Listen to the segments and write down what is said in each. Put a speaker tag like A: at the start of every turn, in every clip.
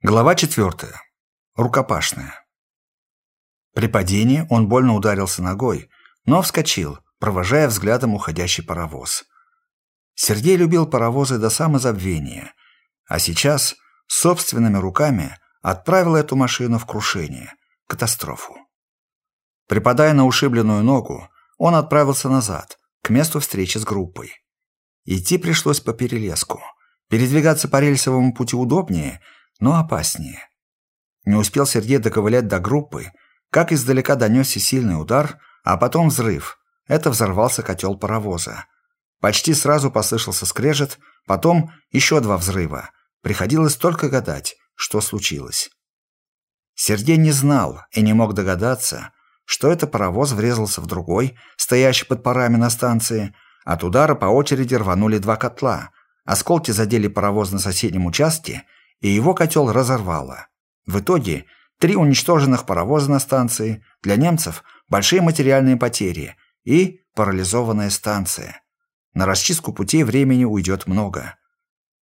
A: Глава четвертая. Рукопашная. При падении он больно ударился ногой, но вскочил, провожая взглядом уходящий паровоз. Сергей любил паровозы до самозабвения, а сейчас собственными руками отправил эту машину в крушение, катастрофу. Припадая на ушибленную ногу, он отправился назад, к месту встречи с группой. Идти пришлось по перелеску. Передвигаться по рельсовому пути удобнее – но опаснее. Не успел Сергей доковылять до группы, как издалека донесся сильный удар, а потом взрыв. Это взорвался котел паровоза. Почти сразу послышался скрежет, потом еще два взрыва. Приходилось только гадать, что случилось. Сергей не знал и не мог догадаться, что это паровоз врезался в другой, стоящий под парами на станции. От удара по очереди рванули два котла. Осколки задели паровоз на соседнем участке – и его котел разорвало. В итоге три уничтоженных паровоза на станции, для немцев большие материальные потери и парализованная станция. На расчистку путей времени уйдет много.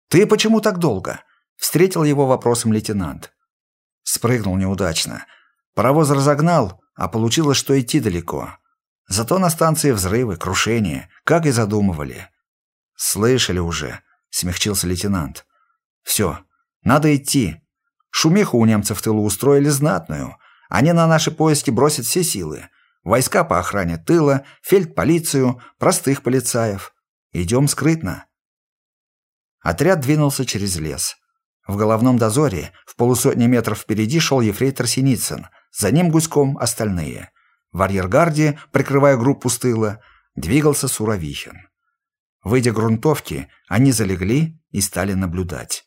A: «Ты почему так долго?» – встретил его вопросом лейтенант. Спрыгнул неудачно. Паровоз разогнал, а получилось, что идти далеко. Зато на станции взрывы, крушения, как и задумывали. «Слышали уже», – смягчился лейтенант. «Все, надо идти. Шумиху у немцев в тылу устроили знатную. Они на наши поиски бросят все силы. Войска по охране тыла, фельдполицию, простых полицаев. Идем скрытно. Отряд двинулся через лес. В головном дозоре в полусотни метров впереди шел ефрейтор Синицын, за ним гуськом остальные. В арьергарде, прикрывая группу с тыла, двигался Суровихин. Выйдя грунтовки, они залегли и стали наблюдать.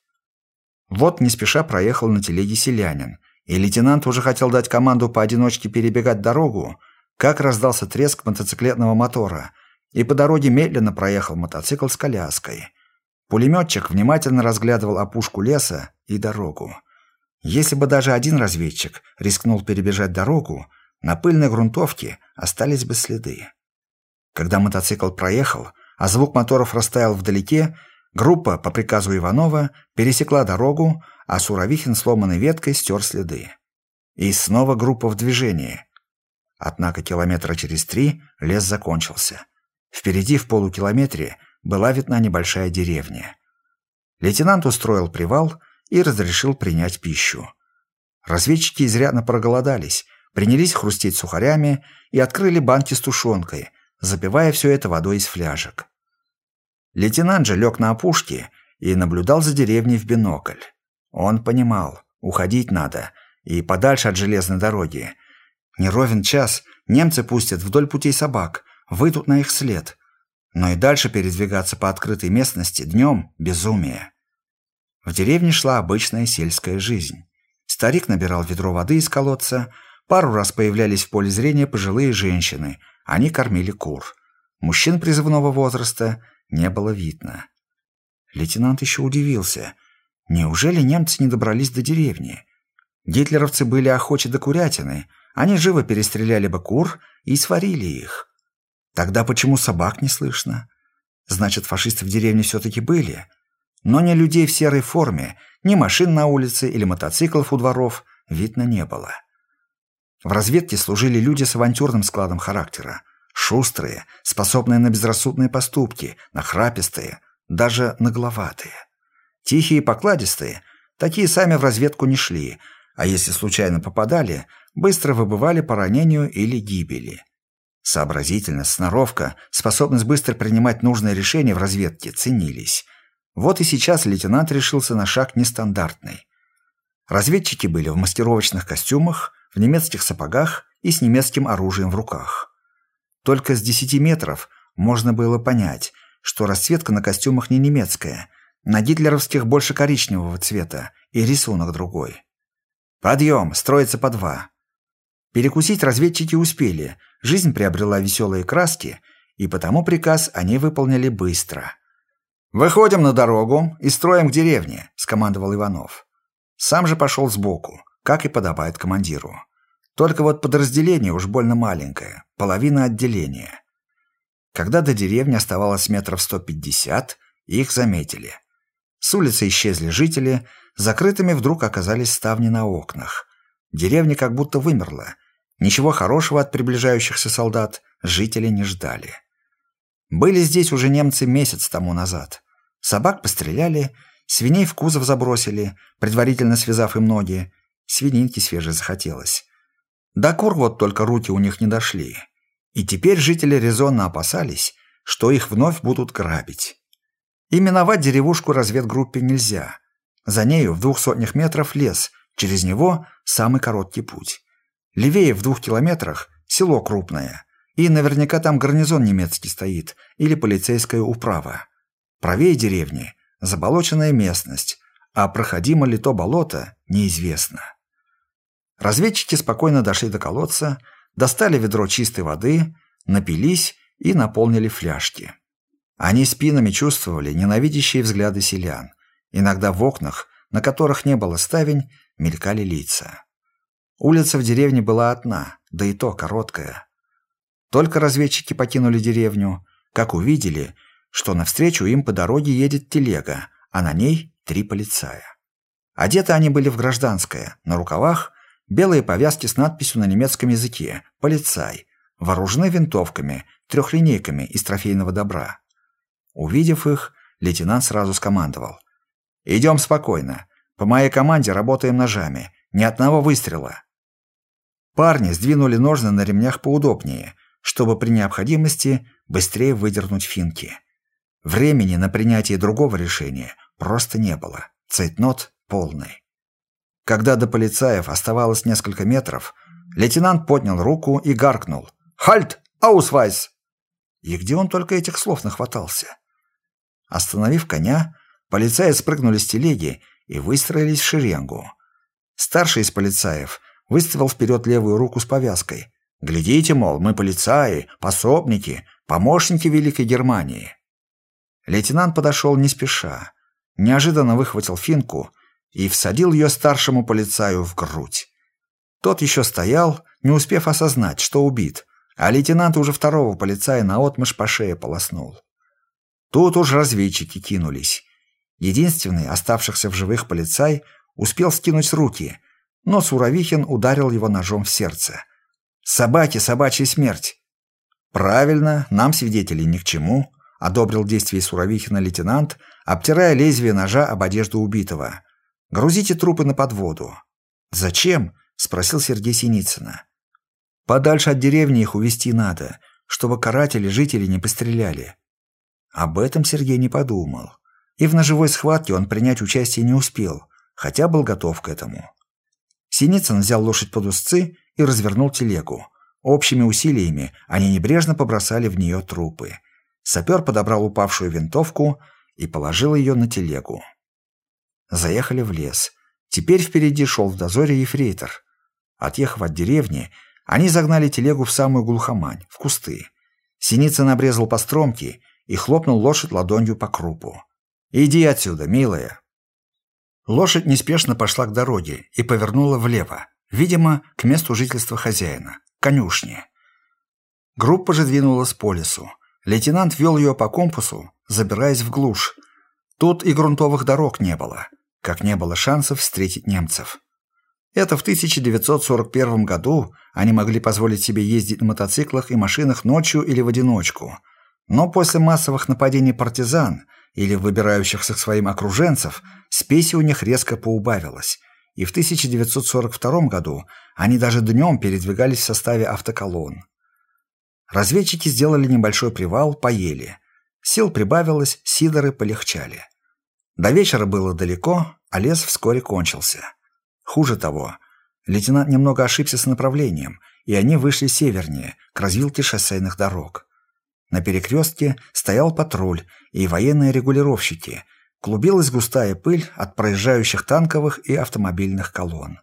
A: Вот не спеша проехал на телеге селянин, и лейтенант уже хотел дать команду поодиночке перебегать дорогу, как раздался треск мотоциклетного мотора, и по дороге медленно проехал мотоцикл с коляской. Пулеметчик внимательно разглядывал опушку леса и дорогу. Если бы даже один разведчик рискнул перебежать дорогу, на пыльной грунтовке остались бы следы. Когда мотоцикл проехал, а звук моторов растаял вдалеке, Группа, по приказу Иванова, пересекла дорогу, а Суровихин сломанной веткой стер следы. И снова группа в движении. Однако километра через три лес закончился. Впереди в полукилометре была видна небольшая деревня. Лейтенант устроил привал и разрешил принять пищу. Разведчики изрядно проголодались, принялись хрустеть сухарями и открыли банки с тушенкой, запивая все это водой из фляжек. Лейтенант же лег на опушке и наблюдал за деревней в бинокль. Он понимал, уходить надо, и подальше от железной дороги. Не ровен час немцы пустят вдоль путей собак, выйдут на их след. Но и дальше передвигаться по открытой местности днем – безумие. В деревне шла обычная сельская жизнь. Старик набирал ведро воды из колодца, пару раз появлялись в поле зрения пожилые женщины, они кормили кур. Мужчин призывного возраста – не было видно. Лейтенант еще удивился. Неужели немцы не добрались до деревни? Гитлеровцы были охочи до курятины. Они живо перестреляли бы кур и сварили их. Тогда почему собак не слышно? Значит, фашисты в деревне все-таки были. Но ни людей в серой форме, ни машин на улице или мотоциклов у дворов видно не было. В разведке служили люди с авантюрным складом характера. Шустрые, способные на безрассудные поступки, нахрапистые, даже нагловатые. Тихие и покладистые, такие сами в разведку не шли, а если случайно попадали, быстро выбывали по ранению или гибели. Сообразительность, сноровка, способность быстро принимать нужные решения в разведке ценились. Вот и сейчас лейтенант решился на шаг нестандартный. Разведчики были в маскировочных костюмах, в немецких сапогах и с немецким оружием в руках. Только с 10 метров можно было понять, что расцветка на костюмах не немецкая, на гитлеровских больше коричневого цвета и рисунок другой. «Подъем! Строится по два!» Перекусить разведчики успели, жизнь приобрела веселые краски, и потому приказ они выполнили быстро. «Выходим на дорогу и строим к деревне», — скомандовал Иванов. Сам же пошел сбоку, как и подобает командиру. Только вот подразделение уж больно маленькое, половина отделения. Когда до деревни оставалось метров 150, их заметили. С улицы исчезли жители, Закрытыми вдруг оказались ставни на окнах. Деревня как будто вымерла. Ничего хорошего от приближающихся солдат жители не ждали. Были здесь уже немцы месяц тому назад. Собак постреляли, свиней в кузов забросили, предварительно связав им ноги. Свининки свежей захотелось. До кур вот только руки у них не дошли. И теперь жители резонно опасались, что их вновь будут грабить. Именовать деревушку разведгруппе нельзя. За нею в двух сотнях метров лес, через него самый короткий путь. Левее в двух километрах село крупное, и наверняка там гарнизон немецкий стоит или полицейская управа. Правее деревни заболоченная местность, а проходимо ли то болото, неизвестно. Разведчики спокойно дошли до колодца, достали ведро чистой воды, напились и наполнили фляжки. Они спинами чувствовали ненавидящие взгляды селян. Иногда в окнах, на которых не было ставень, мелькали лица. Улица в деревне была одна, да и то короткая. Только разведчики покинули деревню, как увидели, что навстречу им по дороге едет телега, а на ней три полицая. Одеты они были в гражданское, на рукавах белые повязки с надписью на немецком языке «Полицай», вооружены винтовками, трехлинейками из трофейного добра. Увидев их, лейтенант сразу скомандовал. «Идем спокойно. По моей команде работаем ножами. Ни одного выстрела». Парни сдвинули ножны на ремнях поудобнее, чтобы при необходимости быстрее выдернуть финки. Времени на принятие другого решения просто не было. Цейтнот полный. Когда до полицаев оставалось несколько метров, лейтенант поднял руку и гаркнул. «Halt! Ausweis!» И где он только этих слов нахватался? Остановив коня, полицаи спрыгнули с телеги и выстроились в шеренгу. Старший из полицаев выставил вперед левую руку с повязкой. «Глядите, мол, мы полицаи, пособники, помощники Великой Германии». Лейтенант подошел не спеша, неожиданно выхватил финку и всадил ее старшему полицаю в грудь. Тот еще стоял, не успев осознать, что убит, а лейтенант уже второго полицая наотмашь по шее полоснул. Тут уж разведчики кинулись. Единственный, оставшихся в живых полицай, успел скинуть руки, но Суровихин ударил его ножом в сердце. «Собаки, собачья смерть!» «Правильно, нам свидетелей ни к чему», — одобрил действие Суровихина лейтенант, обтирая лезвие ножа об одежду убитого. «Грузите трупы на подводу». «Зачем?» — спросил Сергей Синицына. «Подальше от деревни их увести надо, чтобы каратели жители не постреляли. Об этом Сергей не подумал. И в ножевой схватке он принять участие не успел, хотя был готов к этому. Синицын взял лошадь под узцы и развернул телегу. Общими усилиями они небрежно побросали в нее трупы. Сапер подобрал упавшую винтовку и положил ее на телегу. Заехали в лес. Теперь впереди шел в дозоре ефрейтор. Отъехав от деревни, они загнали телегу в самую глухомань, в кусты. Синицын обрезал по стромке и хлопнул лошадь ладонью по крупу. «Иди отсюда, милая!» Лошадь неспешно пошла к дороге и повернула влево, видимо, к месту жительства хозяина, конюшне. Группа же двинулась по лесу. Лейтенант вел ее по компасу, забираясь в глушь. Тут и грунтовых дорог не было, как не было шансов встретить немцев. Это в 1941 году они могли позволить себе ездить на мотоциклах и машинах ночью или в одиночку – но после массовых нападений партизан или выбирающихся к своим окруженцев спеси у них резко поубавилось, и в 1942 году они даже днем передвигались в составе автоколонн. Разведчики сделали небольшой привал, поели. Сил прибавилось, сидоры полегчали. До вечера было далеко, а лес вскоре кончился. Хуже того, лейтенант немного ошибся с направлением, и они вышли севернее, к развилке шоссейных дорог. На перекрестке стоял патруль и военные регулировщики. Клубилась густая пыль от проезжающих танковых и автомобильных колонн.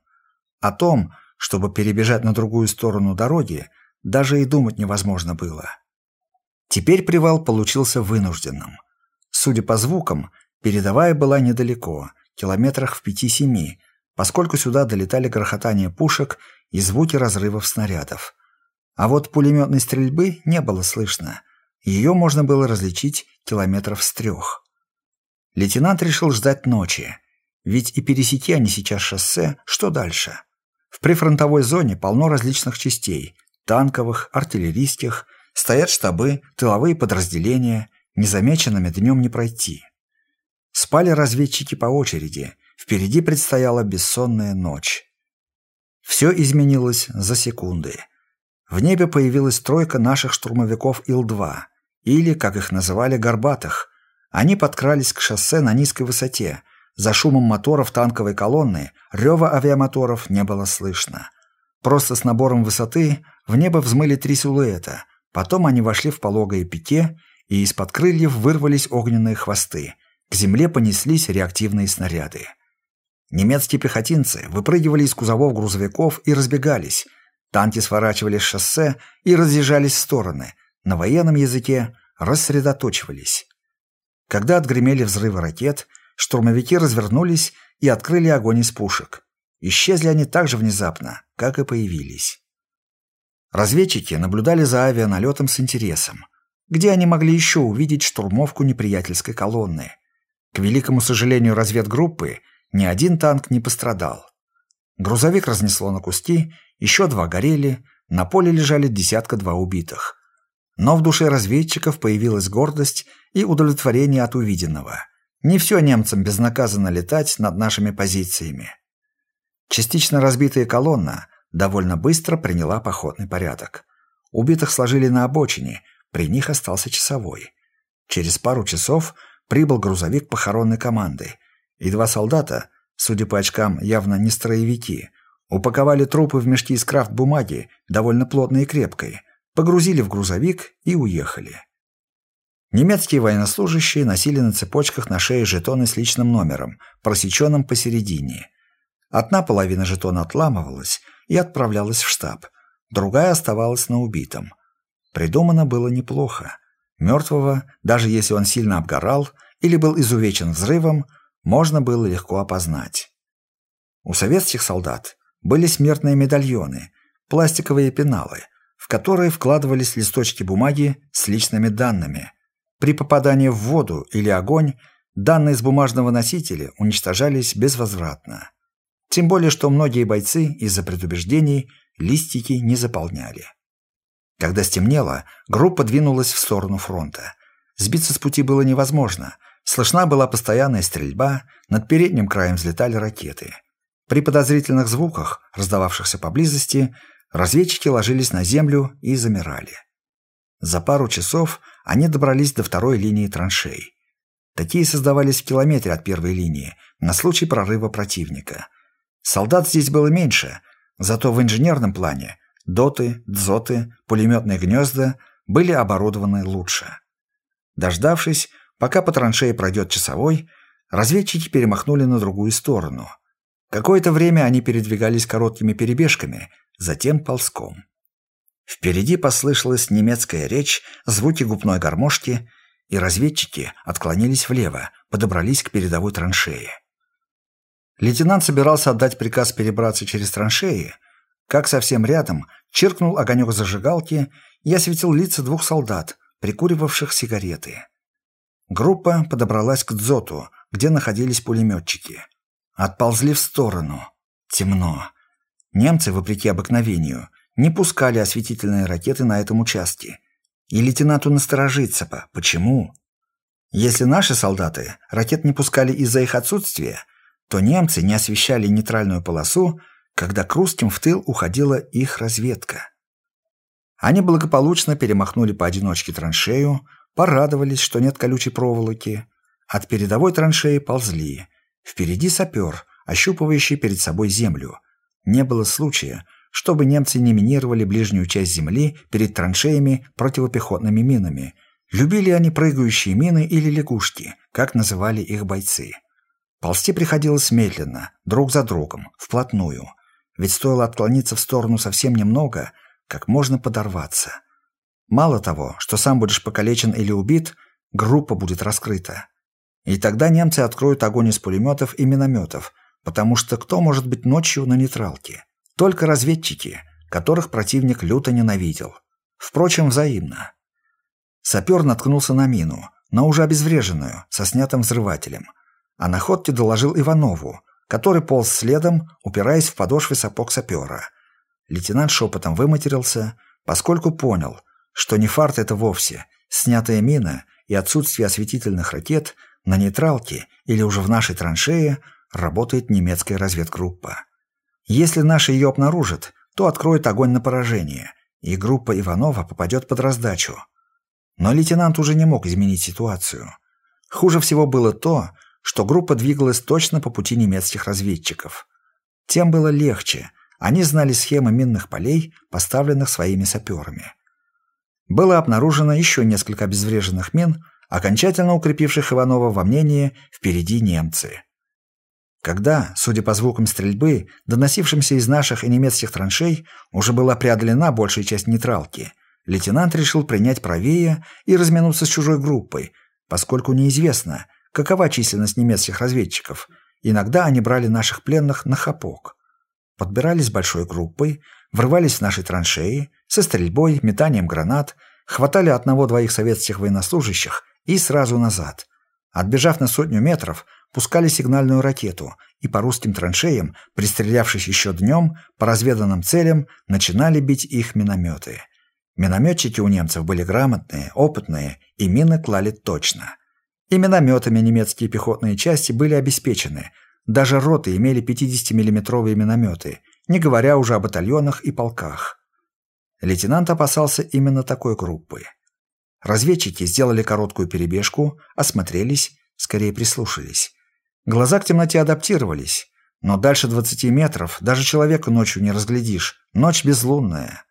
A: О том, чтобы перебежать на другую сторону дороги, даже и думать невозможно было. Теперь привал получился вынужденным. Судя по звукам, передовая была недалеко, километрах в пяти-семи, поскольку сюда долетали грохотание пушек и звуки разрывов снарядов. А вот пулеметной стрельбы не было слышно – ее можно было различить километров с трех. Лейтенант решил ждать ночи. Ведь и пересеки они сейчас шоссе, что дальше? В прифронтовой зоне полно различных частей – танковых, артиллерийских, стоят штабы, тыловые подразделения, незамеченными днем не пройти. Спали разведчики по очереди, впереди предстояла бессонная ночь. Все изменилось за секунды. В небе появилась тройка наших штурмовиков Ил-2, или, как их называли, «горбатых». Они подкрались к шоссе на низкой высоте. За шумом моторов танковой колонны рева авиамоторов не было слышно. Просто с набором высоты в небо взмыли три силуэта. Потом они вошли в пологое пике, и из-под крыльев вырвались огненные хвосты. К земле понеслись реактивные снаряды. Немецкие пехотинцы выпрыгивали из кузовов грузовиков и разбегались. Танки сворачивали с шоссе и разъезжались в стороны. На военном языке рассредоточивались. Когда отгремели взрывы ракет, штурмовики развернулись и открыли огонь из пушек. Исчезли они так же внезапно, как и появились. Разведчики наблюдали за авианалетом с интересом. Где они могли еще увидеть штурмовку неприятельской колонны? К великому сожалению разведгруппы, ни один танк не пострадал. Грузовик разнесло на куски, еще два горели, на поле лежали десятка-два убитых. Но в душе разведчиков появилась гордость и удовлетворение от увиденного. Не все немцам безнаказанно летать над нашими позициями. Частично разбитая колонна довольно быстро приняла походный порядок. Убитых сложили на обочине, при них остался часовой. Через пару часов прибыл грузовик похоронной команды, и два солдата, судя по очкам, явно не строевики, упаковали трупы в мешки из крафт-бумаги, довольно плотной и крепкой, погрузили в грузовик и уехали. Немецкие военнослужащие носили на цепочках на шее жетоны с личным номером, просеченным посередине. Одна половина жетона отламывалась и отправлялась в штаб, другая оставалась на убитом. Придумано было неплохо. Мертвого, даже если он сильно обгорал или был изувечен взрывом, можно было легко опознать. У советских солдат были смертные медальоны, пластиковые пеналы, в которые вкладывались листочки бумаги с личными данными, при попадании в воду или огонь данные с бумажного носителя уничтожались безвозвратно. Тем более, что многие бойцы из-за предубеждений листики не заполняли. Когда стемнело, группа двинулась в сторону фронта. Сбиться с пути было невозможно. Слышна была постоянная стрельба, над передним краем взлетали ракеты. При подозрительных звуках, раздававшихся поблизости, разведчики ложились на землю и замирали. За пару часов они добрались до второй линии траншей. Такие создавались в километре от первой линии, на случай прорыва противника. Солдат здесь было меньше, зато в инженерном плане доты, дзоты, пулеметные гнезда были оборудованы лучше. Дождавшись, пока по траншее пройдет часовой, разведчики перемахнули на другую сторону. Какое-то время они передвигались короткими перебежками, затем ползком. Впереди послышалась немецкая речь, звуки губной гармошки, и разведчики отклонились влево, подобрались к передовой траншее. Лейтенант собирался отдать приказ перебраться через траншеи, как совсем рядом чиркнул огонек зажигалки и осветил лица двух солдат, прикуривавших сигареты. Группа подобралась к дзоту, где находились пулеметчики. Отползли в сторону. Темно. Немцы, вопреки обыкновению, не пускали осветительные ракеты на этом участке. И лейтенанту насторожиться бы. Почему? Если наши солдаты ракет не пускали из-за их отсутствия, то немцы не освещали нейтральную полосу, когда к русским в тыл уходила их разведка. Они благополучно перемахнули поодиночке траншею, порадовались, что нет колючей проволоки. От передовой траншеи ползли. Впереди сапер, ощупывающий перед собой землю. Не было случая, чтобы немцы не минировали ближнюю часть земли перед траншеями противопехотными минами. Любили они прыгающие мины или лягушки, как называли их бойцы. Ползти приходилось медленно, друг за другом, вплотную. Ведь стоило отклониться в сторону совсем немного, как можно подорваться. Мало того, что сам будешь покалечен или убит, группа будет раскрыта. И тогда немцы откроют огонь из пулеметов и минометов, потому что кто может быть ночью на нейтралке? Только разведчики, которых противник люто ненавидел. Впрочем, взаимно. Сапер наткнулся на мину, но уже обезвреженную, со снятым взрывателем. О находке доложил Иванову, который полз следом, упираясь в подошвы сапог сапера. Лейтенант шепотом выматерился, поскольку понял, что не фарт это вовсе, снятая мина и отсутствие осветительных ракет на нейтралке или уже в нашей траншее работает немецкая разведгруппа. Если наши ее обнаружат, то откроют огонь на поражение, и группа Иванова попадет под раздачу. Но лейтенант уже не мог изменить ситуацию. Хуже всего было то, что группа двигалась точно по пути немецких разведчиков. Тем было легче, они знали схемы минных полей, поставленных своими саперами. Было обнаружено еще несколько обезвреженных мин, окончательно укрепивших Иванова во мнении «впереди немцы». Когда, судя по звукам стрельбы, доносившимся из наших и немецких траншей, уже была преодолена большая часть нейтралки, лейтенант решил принять правее и разминуться с чужой группой, поскольку неизвестно, какова численность немецких разведчиков. Иногда они брали наших пленных на хапок. Подбирались большой группой, врывались в наши траншеи, со стрельбой, метанием гранат, хватали одного-двоих советских военнослужащих и сразу назад. Отбежав на сотню метров, пускали сигнальную ракету, и по русским траншеям, пристрелявшись еще днем, по разведанным целям, начинали бить их минометы. Минометчики у немцев были грамотные, опытные, и мины клали точно. И минометами немецкие пехотные части были обеспечены. Даже роты имели 50-миллиметровые минометы, не говоря уже о батальонах и полках. Лейтенант опасался именно такой группы. Разведчики сделали короткую перебежку, осмотрелись, скорее прислушались. Глаза к темноте адаптировались, но дальше 20 метров даже человека ночью не разглядишь. Ночь безлунная.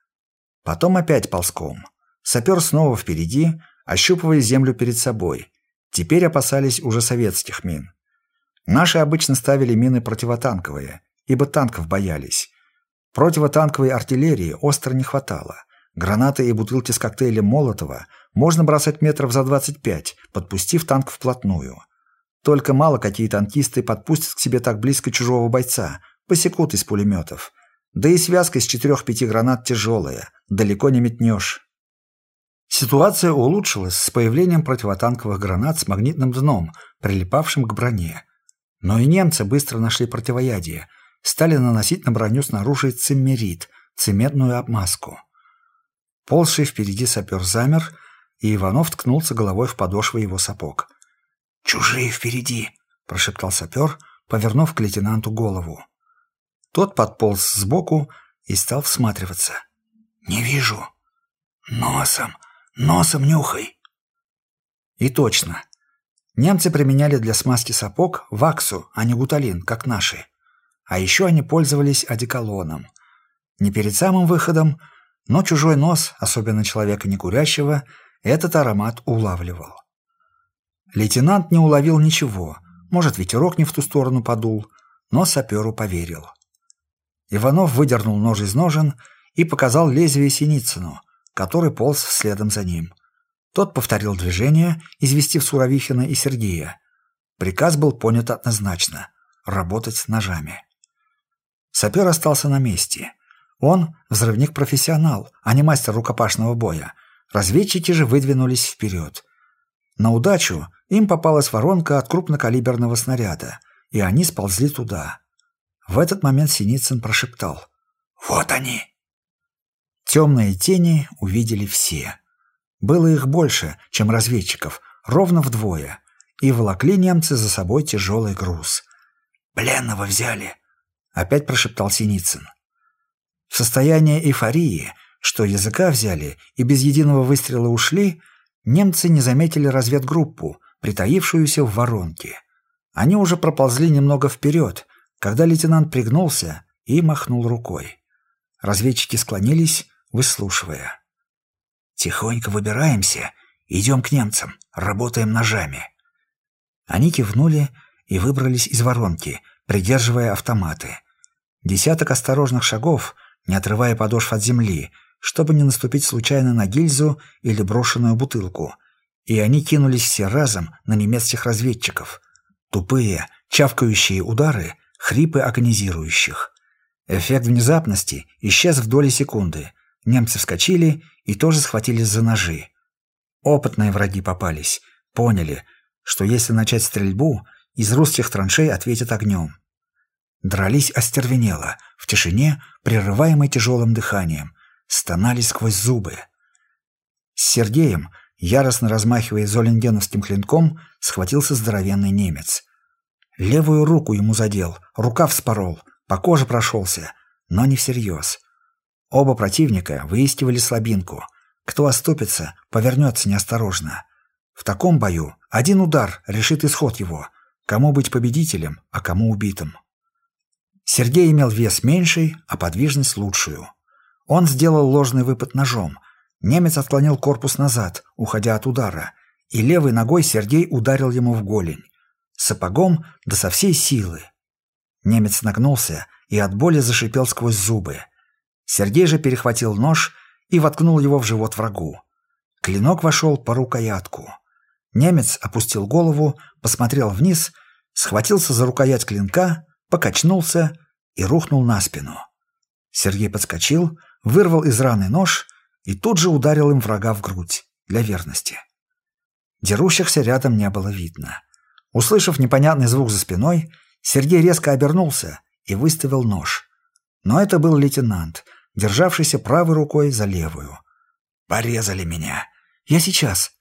A: Потом опять ползком. Сапер снова впереди, ощупывая землю перед собой. Теперь опасались уже советских мин. Наши обычно ставили мины противотанковые, ибо танков боялись. Противотанковой артиллерии остро не хватало. Гранаты и бутылки с коктейлем Молотова можно бросать метров за 25, подпустив танк вплотную. Только мало какие танкисты подпустят к себе так близко чужого бойца, посекут из пулеметов. Да и связка из четырех-пяти гранат тяжелая, далеко не метнешь. Ситуация улучшилась с появлением противотанковых гранат с магнитным дном, прилипавшим к броне. Но и немцы быстро нашли противоядие, стали наносить на броню снаружи циммерит, цементную обмазку. Ползший впереди сапер замер, и Иванов ткнулся головой в подошвы его сапог. «Чужие впереди!» – прошептал сапер, повернув к лейтенанту голову. Тот подполз сбоку и стал всматриваться. «Не вижу. Носом, носом нюхай!» И точно. Немцы применяли для смазки сапог ваксу, а не гуталин, как наши. А еще они пользовались одеколоном. Не перед самым выходом, но чужой нос, особенно человека некурящего, этот аромат улавливал. Лейтенант не уловил ничего. Может, ветерок не в ту сторону подул, но саперу поверил. Иванов выдернул нож из ножен и показал лезвие Синицыну, который полз следом за ним. Тот повторил движение, известив Суровихина и Сергея. Приказ был понят однозначно — работать ножами. Сапер остался на месте. Он — взрывник-профессионал, а не мастер рукопашного боя. Разведчики же выдвинулись вперед. На удачу им попалась воронка от крупнокалиберного снаряда, и они сползли туда. В этот момент Синицын прошептал «Вот они!». Темные тени увидели все. Было их больше, чем разведчиков, ровно вдвое, и волокли немцы за собой тяжелый груз. «Пленного взяли!» — опять прошептал Синицын. В состоянии эйфории, что языка взяли и без единого выстрела ушли, немцы не заметили разведгруппу, притаившуюся в воронке. Они уже проползли немного вперед, когда лейтенант пригнулся и махнул рукой. Разведчики склонились, выслушивая. «Тихонько выбираемся, идем к немцам, работаем ножами». Они кивнули и выбрались из воронки, придерживая автоматы. Десяток осторожных шагов, не отрывая подошв от земли, чтобы не наступить случайно на гильзу или брошенную бутылку, и они кинулись все разом на немецких разведчиков. Тупые, чавкающие удары, хрипы агонизирующих. Эффект внезапности исчез в доли секунды. Немцы вскочили и тоже схватились за ножи. Опытные враги попались, поняли, что если начать стрельбу, Из русских траншей ответят огнем. Дрались остервенело, в тишине, прерываемой тяжелым дыханием, стонали сквозь зубы. С Сергеем, яростно размахивая золингеновским клинком, схватился здоровенный немец. Левую руку ему задел, рука вспорол, по коже прошелся, но не всерьез. Оба противника выискивали слабинку. Кто оступится, повернется неосторожно. В таком бою один удар решит исход его, кому быть победителем, а кому убитым. Сергей имел вес меньший, а подвижность лучшую. Он сделал ложный выпад ножом. Немец отклонил корпус назад, уходя от удара, и левой ногой Сергей ударил ему в голень. Сапогом да со всей силы. Немец нагнулся и от боли зашипел сквозь зубы. Сергей же перехватил нож и воткнул его в живот врагу. Клинок вошел по рукоятку. Немец опустил голову, посмотрел вниз, схватился за рукоять клинка, покачнулся и рухнул на спину. Сергей подскочил, вырвал из раны нож и тут же ударил им врага в грудь для верности. Дерущихся рядом не было видно. Услышав непонятный звук за спиной, Сергей резко обернулся и выставил нож. Но это был лейтенант, державшийся правой рукой за левую. «Порезали меня! Я сейчас!»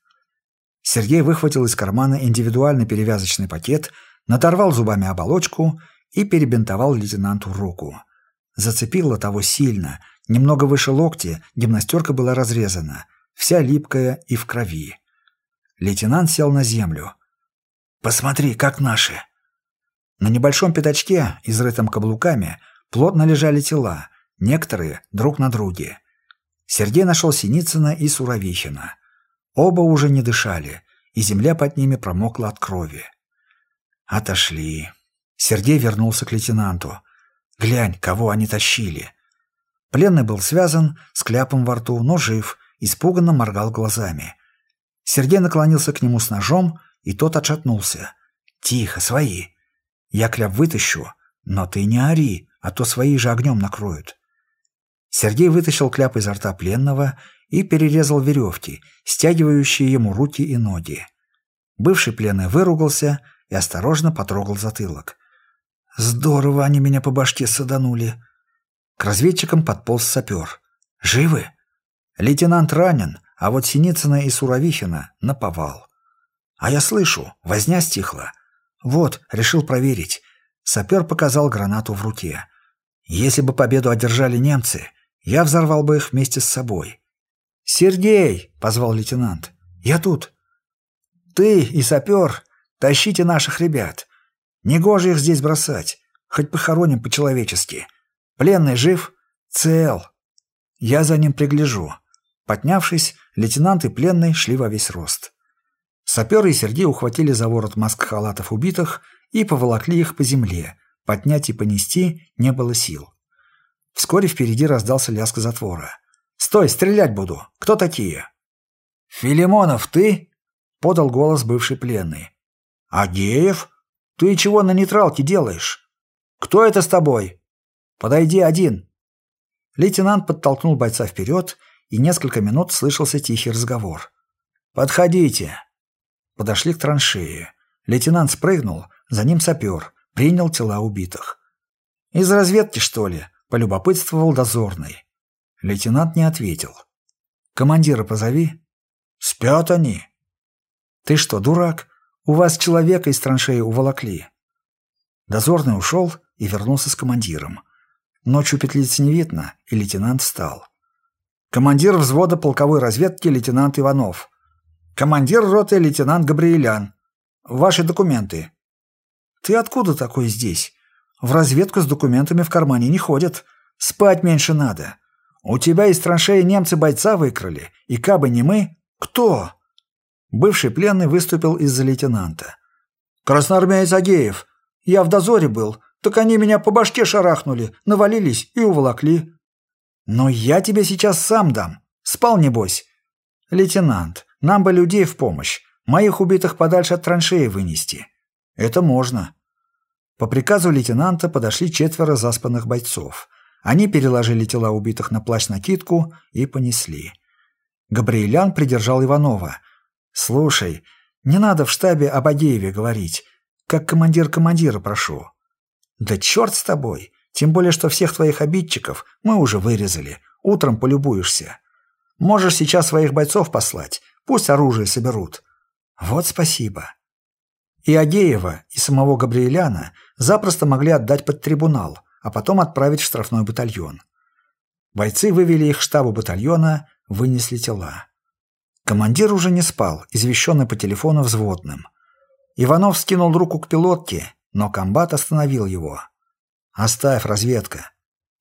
A: Сергей выхватил из кармана индивидуальный перевязочный пакет, наторвал зубами оболочку и перебинтовал лейтенанту руку. Зацепило того сильно, немного выше локти гимнастерка была разрезана, вся липкая и в крови. Лейтенант сел на землю. «Посмотри, как наши!» На небольшом пятачке, изрытом каблуками, плотно лежали тела, некоторые друг на друге. Сергей нашел Синицына и Суровихина. Оба уже не дышали, и земля под ними промокла от крови. Отошли. Сергей вернулся к лейтенанту. «Глянь, кого они тащили!» Пленный был связан, с кляпом во рту, но жив, испуганно моргал глазами. Сергей наклонился к нему с ножом, и тот отшатнулся. «Тихо, свои!» «Я кляп вытащу, но ты не ори, а то свои же огнем накроют». Сергей вытащил кляп изо рта пленного и перерезал веревки, стягивающие ему руки и ноги. Бывший пленный выругался и осторожно потрогал затылок. «Здорово они меня по башке саданули». К разведчикам подполз сапер. «Живы?» «Лейтенант ранен, а вот Синицына и Суровихина наповал». «А я слышу, возня стихла. Вот, решил проверить». Сапер показал гранату в руке. «Если бы победу одержали немцы, я взорвал бы их вместе с собой. «Сергей!» — позвал лейтенант. «Я тут». «Ты и сапер тащите наших ребят. Негоже их здесь бросать. Хоть похороним по-человечески. Пленный жив? Цел. Я за ним пригляжу». Поднявшись, лейтенант и пленный шли во весь рост. Саперы и Сергей ухватили за ворот маск-халатов убитых и поволокли их по земле. Поднять и понести не было сил. Вскоре впереди раздался лязг затвора. «Стой, стрелять буду! Кто такие?» «Филимонов, ты?» — подал голос бывший пленный. «Агеев? Ты чего на нейтралке делаешь? Кто это с тобой? Подойди один!» Лейтенант подтолкнул бойца вперед, и несколько минут слышался тихий разговор. «Подходите!» Подошли к траншее. Лейтенант спрыгнул, за ним сапер, принял тела убитых. «Из разведки, что ли?» Полюбопытствовал дозорный. Лейтенант не ответил. «Командира позови». «Спят они». «Ты что, дурак? У вас человека из траншеи уволокли». Дозорный ушел и вернулся с командиром. Ночью петлицы не видно, и лейтенант встал. «Командир взвода полковой разведки лейтенант Иванов. Командир роты лейтенант Габриэлян. Ваши документы». «Ты откуда такой здесь? В разведку с документами в кармане не ходят. Спать меньше надо. У тебя из траншеи немцы бойца выкрали. И кабы не мы... Кто?» Бывший пленный выступил из-за лейтенанта. «Красноармеец Агеев. Я в дозоре был. Так они меня по башке шарахнули, навалились и уволокли». «Но я тебе сейчас сам дам. Спал, небось?» «Лейтенант, нам бы людей в помощь. Моих убитых подальше от траншеи вынести». «Это можно. По приказу лейтенанта подошли четверо заспанных бойцов. Они переложили тела убитых на плащ-накидку и понесли. Габриэлян придержал Иванова. «Слушай, не надо в штабе об Агееве говорить. как командир командира прошу». «Да черт с тобой! Тем более, что всех твоих обидчиков мы уже вырезали. Утром полюбуешься. Можешь сейчас своих бойцов послать, пусть оружие соберут». «Вот спасибо». И Агеева, и самого Габриэляна запросто могли отдать под трибунал, а потом отправить в штрафной батальон. Бойцы вывели их к штабу батальона, вынесли тела. Командир уже не спал, извещенный по телефону взводным. Иванов скинул руку к пилотке, но комбат остановил его. «Оставь, разведка.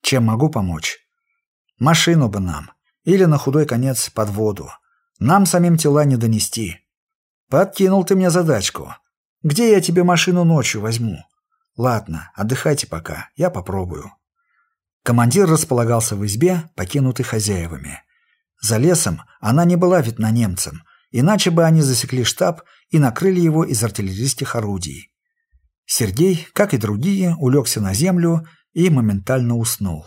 A: Чем могу помочь?» «Машину бы нам. Или на худой конец под воду. Нам самим тела не донести». «Подкинул ты мне задачку. Где я тебе машину ночью возьму?» «Ладно, отдыхайте пока, я попробую». Командир располагался в избе, покинутой хозяевами. За лесом она не была видна немцам, иначе бы они засекли штаб и накрыли его из артиллерийских орудий. Сергей, как и другие, улегся на землю и моментально уснул.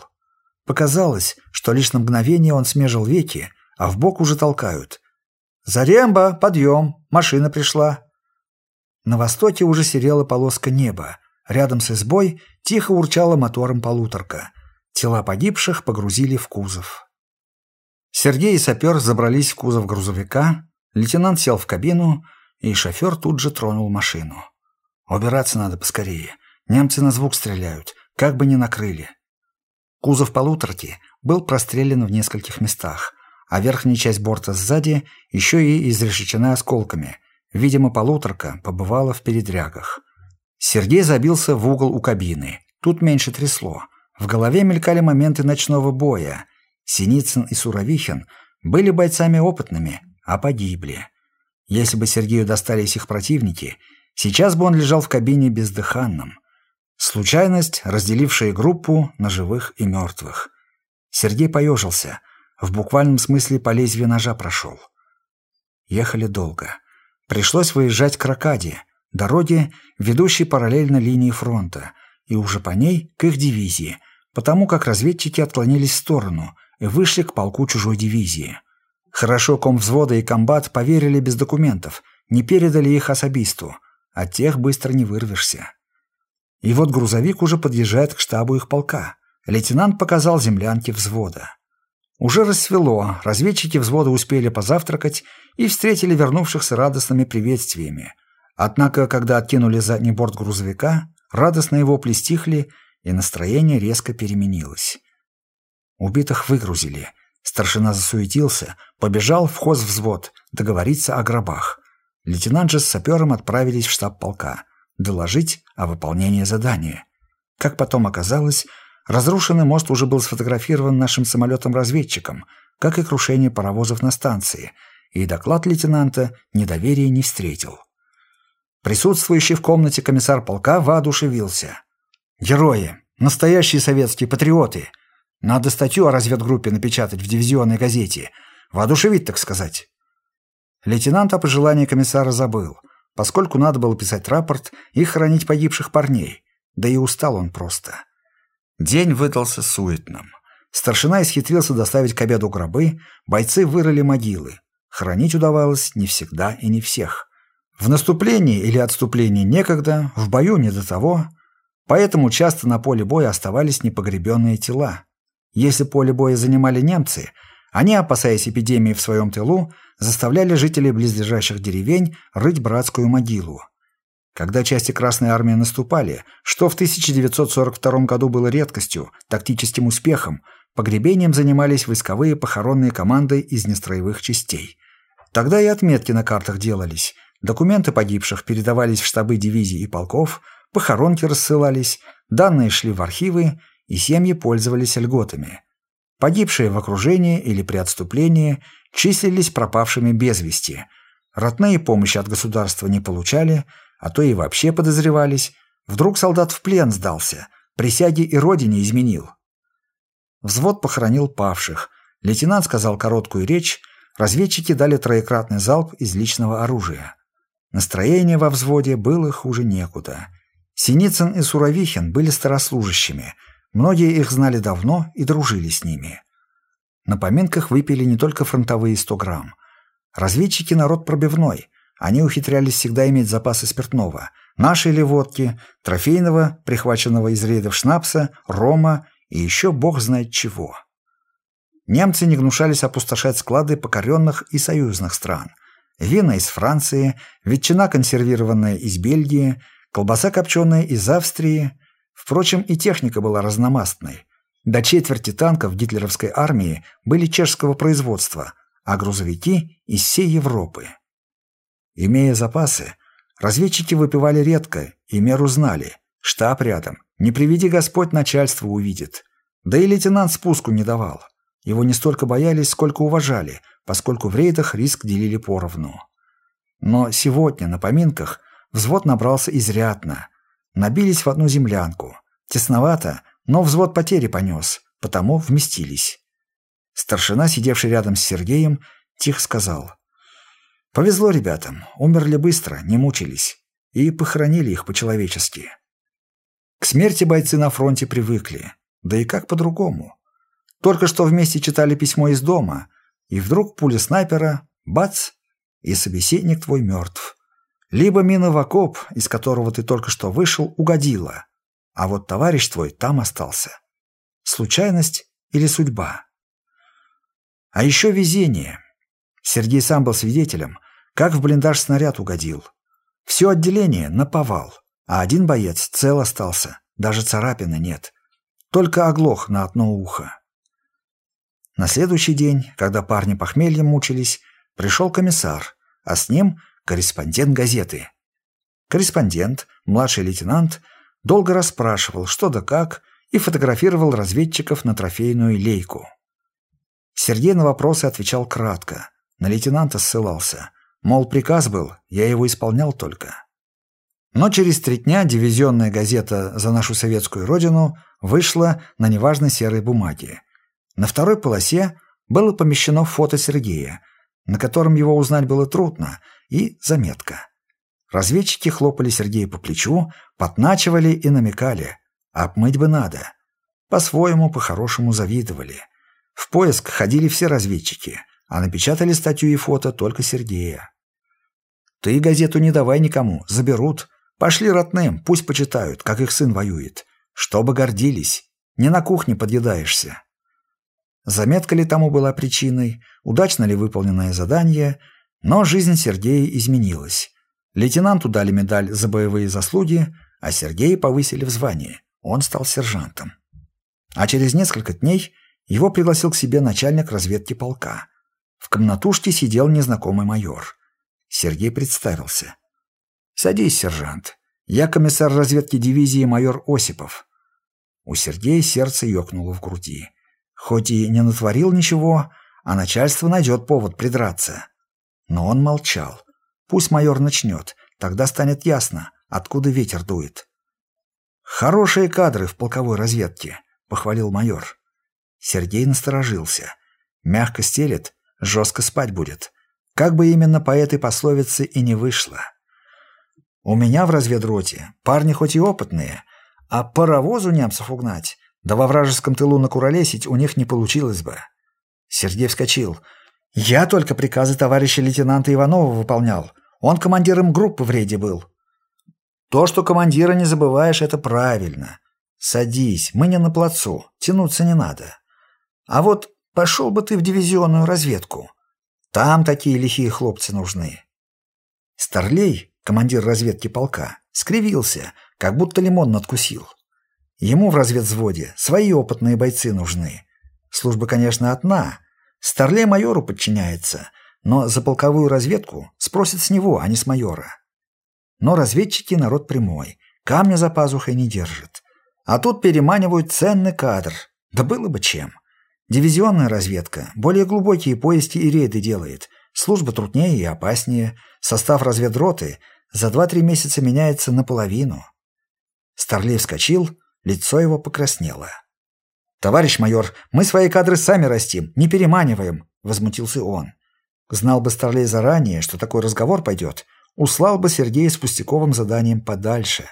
A: Показалось, что лишь на мгновение он смежил веки, а в бок уже толкают. «Заремба, подъем! Машина пришла!» На востоке уже серела полоска неба. Рядом с избой тихо урчала мотором полуторка. Тела погибших погрузили в кузов. Сергей и сапер забрались в кузов грузовика, лейтенант сел в кабину, и шофер тут же тронул машину. «Убираться надо поскорее. Немцы на звук стреляют, как бы ни накрыли». Кузов полуторки был прострелен в нескольких местах, а верхняя часть борта сзади еще и изрешечена осколками. Видимо, полуторка побывала в передрягах. Сергей забился в угол у кабины. Тут меньше трясло. В голове мелькали моменты ночного боя. Синицын и Суровихин были бойцами опытными, а погибли. Если бы Сергею достались их противники, сейчас бы он лежал в кабине бездыханным. Случайность, разделившая группу на живых и мертвых. Сергей поежился, в буквальном смысле по лезвию ножа прошел. Ехали долго. Пришлось выезжать к Ракаде, дороге, ведущей параллельно линии фронта, и уже по ней к их дивизии, потому как разведчики отклонились в сторону и вышли к полку чужой дивизии. Хорошо комвзвода и комбат поверили без документов, не передали их особисту, от тех быстро не вырвешься. И вот грузовик уже подъезжает к штабу их полка. Лейтенант показал землянки взвода. Уже рассвело, разведчики взвода успели позавтракать и встретили вернувшихся радостными приветствиями. Однако, когда откинули задний борт грузовика, радостные вопли стихли, и настроение резко переменилось. Убитых выгрузили. Старшина засуетился, побежал в взвод договориться о гробах. Лейтенант же с сапером отправились в штаб полка, доложить о выполнении задания. Как потом оказалось, разрушенный мост уже был сфотографирован нашим самолетом-разведчиком, как и крушение паровозов на станции, и доклад лейтенанта недоверия не встретил. Присутствующий в комнате комиссар полка воодушевился. Герои, настоящие советские патриоты. Надо статью о разведгруппе напечатать в дивизионной газете. Воодушевить, так сказать. Лейтенант о пожелании комиссара забыл, поскольку надо было писать рапорт и хоронить погибших парней. Да и устал он просто. День выдался суетным. Старшина исхитрился доставить к обеду гробы, бойцы вырыли могилы. Хранить удавалось не всегда и не всех. В наступлении или отступлении некогда, в бою не до того, Поэтому часто на поле боя оставались непогребенные тела. Если поле боя занимали немцы, они, опасаясь эпидемии в своем тылу, заставляли жителей близлежащих деревень рыть братскую могилу. Когда части Красной Армии наступали, что в 1942 году было редкостью, тактическим успехом, погребением занимались войсковые похоронные команды из нестроевых частей. Тогда и отметки на картах делались, документы погибших передавались в штабы дивизий и полков – похоронки рассылались, данные шли в архивы, и семьи пользовались льготами. Погибшие в окружении или при отступлении числились пропавшими без вести. Родные помощи от государства не получали, а то и вообще подозревались. Вдруг солдат в плен сдался, присяги и родине изменил. Взвод похоронил павших. Лейтенант сказал короткую речь, разведчики дали троекратный залп из личного оружия. Настроение во взводе было хуже некуда. Синицын и Суровихин были старослужащими, многие их знали давно и дружили с ними. На поминках выпили не только фронтовые 100 грамм. Разведчики народ пробивной, они ухитрялись всегда иметь запасы спиртного, нашей ли водки, трофейного, прихваченного из рейдов шнапса, рома и еще бог знает чего. Немцы не гнушались опустошать склады покоренных и союзных стран. Вина из Франции, ветчина консервированная из Бельгии, колбаса копченая из Австрии. Впрочем, и техника была разномастной. До четверти танков гитлеровской армии были чешского производства, а грузовики – из всей Европы. Имея запасы, разведчики выпивали редко и меру знали. Штаб рядом. Не приведи Господь, начальство увидит. Да и лейтенант спуску не давал. Его не столько боялись, сколько уважали, поскольку в рейдах риск делили поровну. Но сегодня на поминках взвод набрался изрядно. Набились в одну землянку. Тесновато, но взвод потери понес, потому вместились. Старшина, сидевший рядом с Сергеем, тихо сказал. «Повезло ребятам, умерли быстро, не мучились. И похоронили их по-человечески. К смерти бойцы на фронте привыкли. Да и как по-другому? Только что вместе читали письмо из дома, и вдруг пуля снайпера — бац! И собеседник твой мертв. Либо мина в окоп, из которого ты только что вышел, угодила, а вот товарищ твой там остался. Случайность или судьба? А еще везение. Сергей сам был свидетелем, как в блиндаж снаряд угодил. Все отделение наповал, а один боец цел остался, даже царапины нет. Только оглох на одно ухо. На следующий день, когда парни похмельем мучились, пришел комиссар, а с ним корреспондент газеты. Корреспондент, младший лейтенант, долго расспрашивал, что да как, и фотографировал разведчиков на трофейную лейку. Сергей на вопросы отвечал кратко, на лейтенанта ссылался. Мол, приказ был, я его исполнял только. Но через три дня дивизионная газета «За нашу советскую родину» вышла на неважной серой бумаге. На второй полосе было помещено фото Сергея, на котором его узнать было трудно, и заметка. Разведчики хлопали Сергея по плечу, подначивали и намекали. Обмыть бы надо. По-своему, по-хорошему завидовали. В поиск ходили все разведчики, а напечатали статью и фото только Сергея. «Ты газету не давай никому, заберут. Пошли родным, пусть почитают, как их сын воюет. Чтобы гордились. Не на кухне подъедаешься». Заметка ли тому была причиной, удачно ли выполненное задание, но жизнь Сергея изменилась. Лейтенанту дали медаль за боевые заслуги, а Сергея повысили в звании. Он стал сержантом. А через несколько дней его пригласил к себе начальник разведки полка. В комнатушке сидел незнакомый майор. Сергей представился. «Садись, сержант. Я комиссар разведки дивизии майор Осипов». У Сергея сердце ёкнуло в груди. Хоть и не натворил ничего, а начальство найдет повод придраться. Но он молчал. Пусть майор начнет, тогда станет ясно, откуда ветер дует. «Хорошие кадры в полковой разведке», — похвалил майор. Сергей насторожился. Мягко стелет, жестко спать будет. Как бы именно по этой пословице и не вышло. У меня в разведроте парни хоть и опытные, а паровозу немцев угнать да во вражеском тылу накуролесить у них не получилось бы. Сергей вскочил. «Я только приказы товарища лейтенанта Иванова выполнял. Он командиром группы в рейде был». «То, что командира не забываешь, это правильно. Садись, мы не на плацу, тянуться не надо. А вот пошел бы ты в дивизионную разведку. Там такие лихие хлопцы нужны». Старлей, командир разведки полка, скривился, как будто лимон надкусил. Ему в разведвзводе свои опытные бойцы нужны. Служба, конечно, одна. Старле майору подчиняется, но за полковую разведку спросят с него, а не с майора. Но разведчики народ прямой, камня за пазухой не держит. А тут переманивают ценный кадр. Да было бы чем. Дивизионная разведка более глубокие поиски и рейды делает. Служба труднее и опаснее. Состав разведроты за 2-3 месяца меняется наполовину. Старлей вскочил, Лицо его покраснело. «Товарищ майор, мы свои кадры сами растим, не переманиваем», — возмутился он. Знал бы Старлей заранее, что такой разговор пойдет, услал бы Сергея с пустяковым заданием подальше.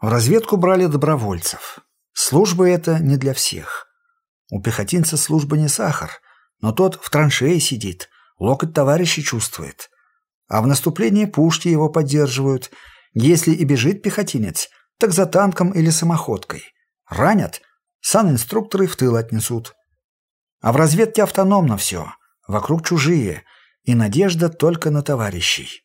A: В разведку брали добровольцев. Служба эта не для всех. У пехотинца служба не сахар, но тот в траншее сидит, локоть товарища чувствует. А в наступлении пушки его поддерживают — Если и бежит пехотинец, так за танком или самоходкой. Ранят, санинструкторы в тыл отнесут. А в разведке автономно все, вокруг чужие, и надежда только на товарищей.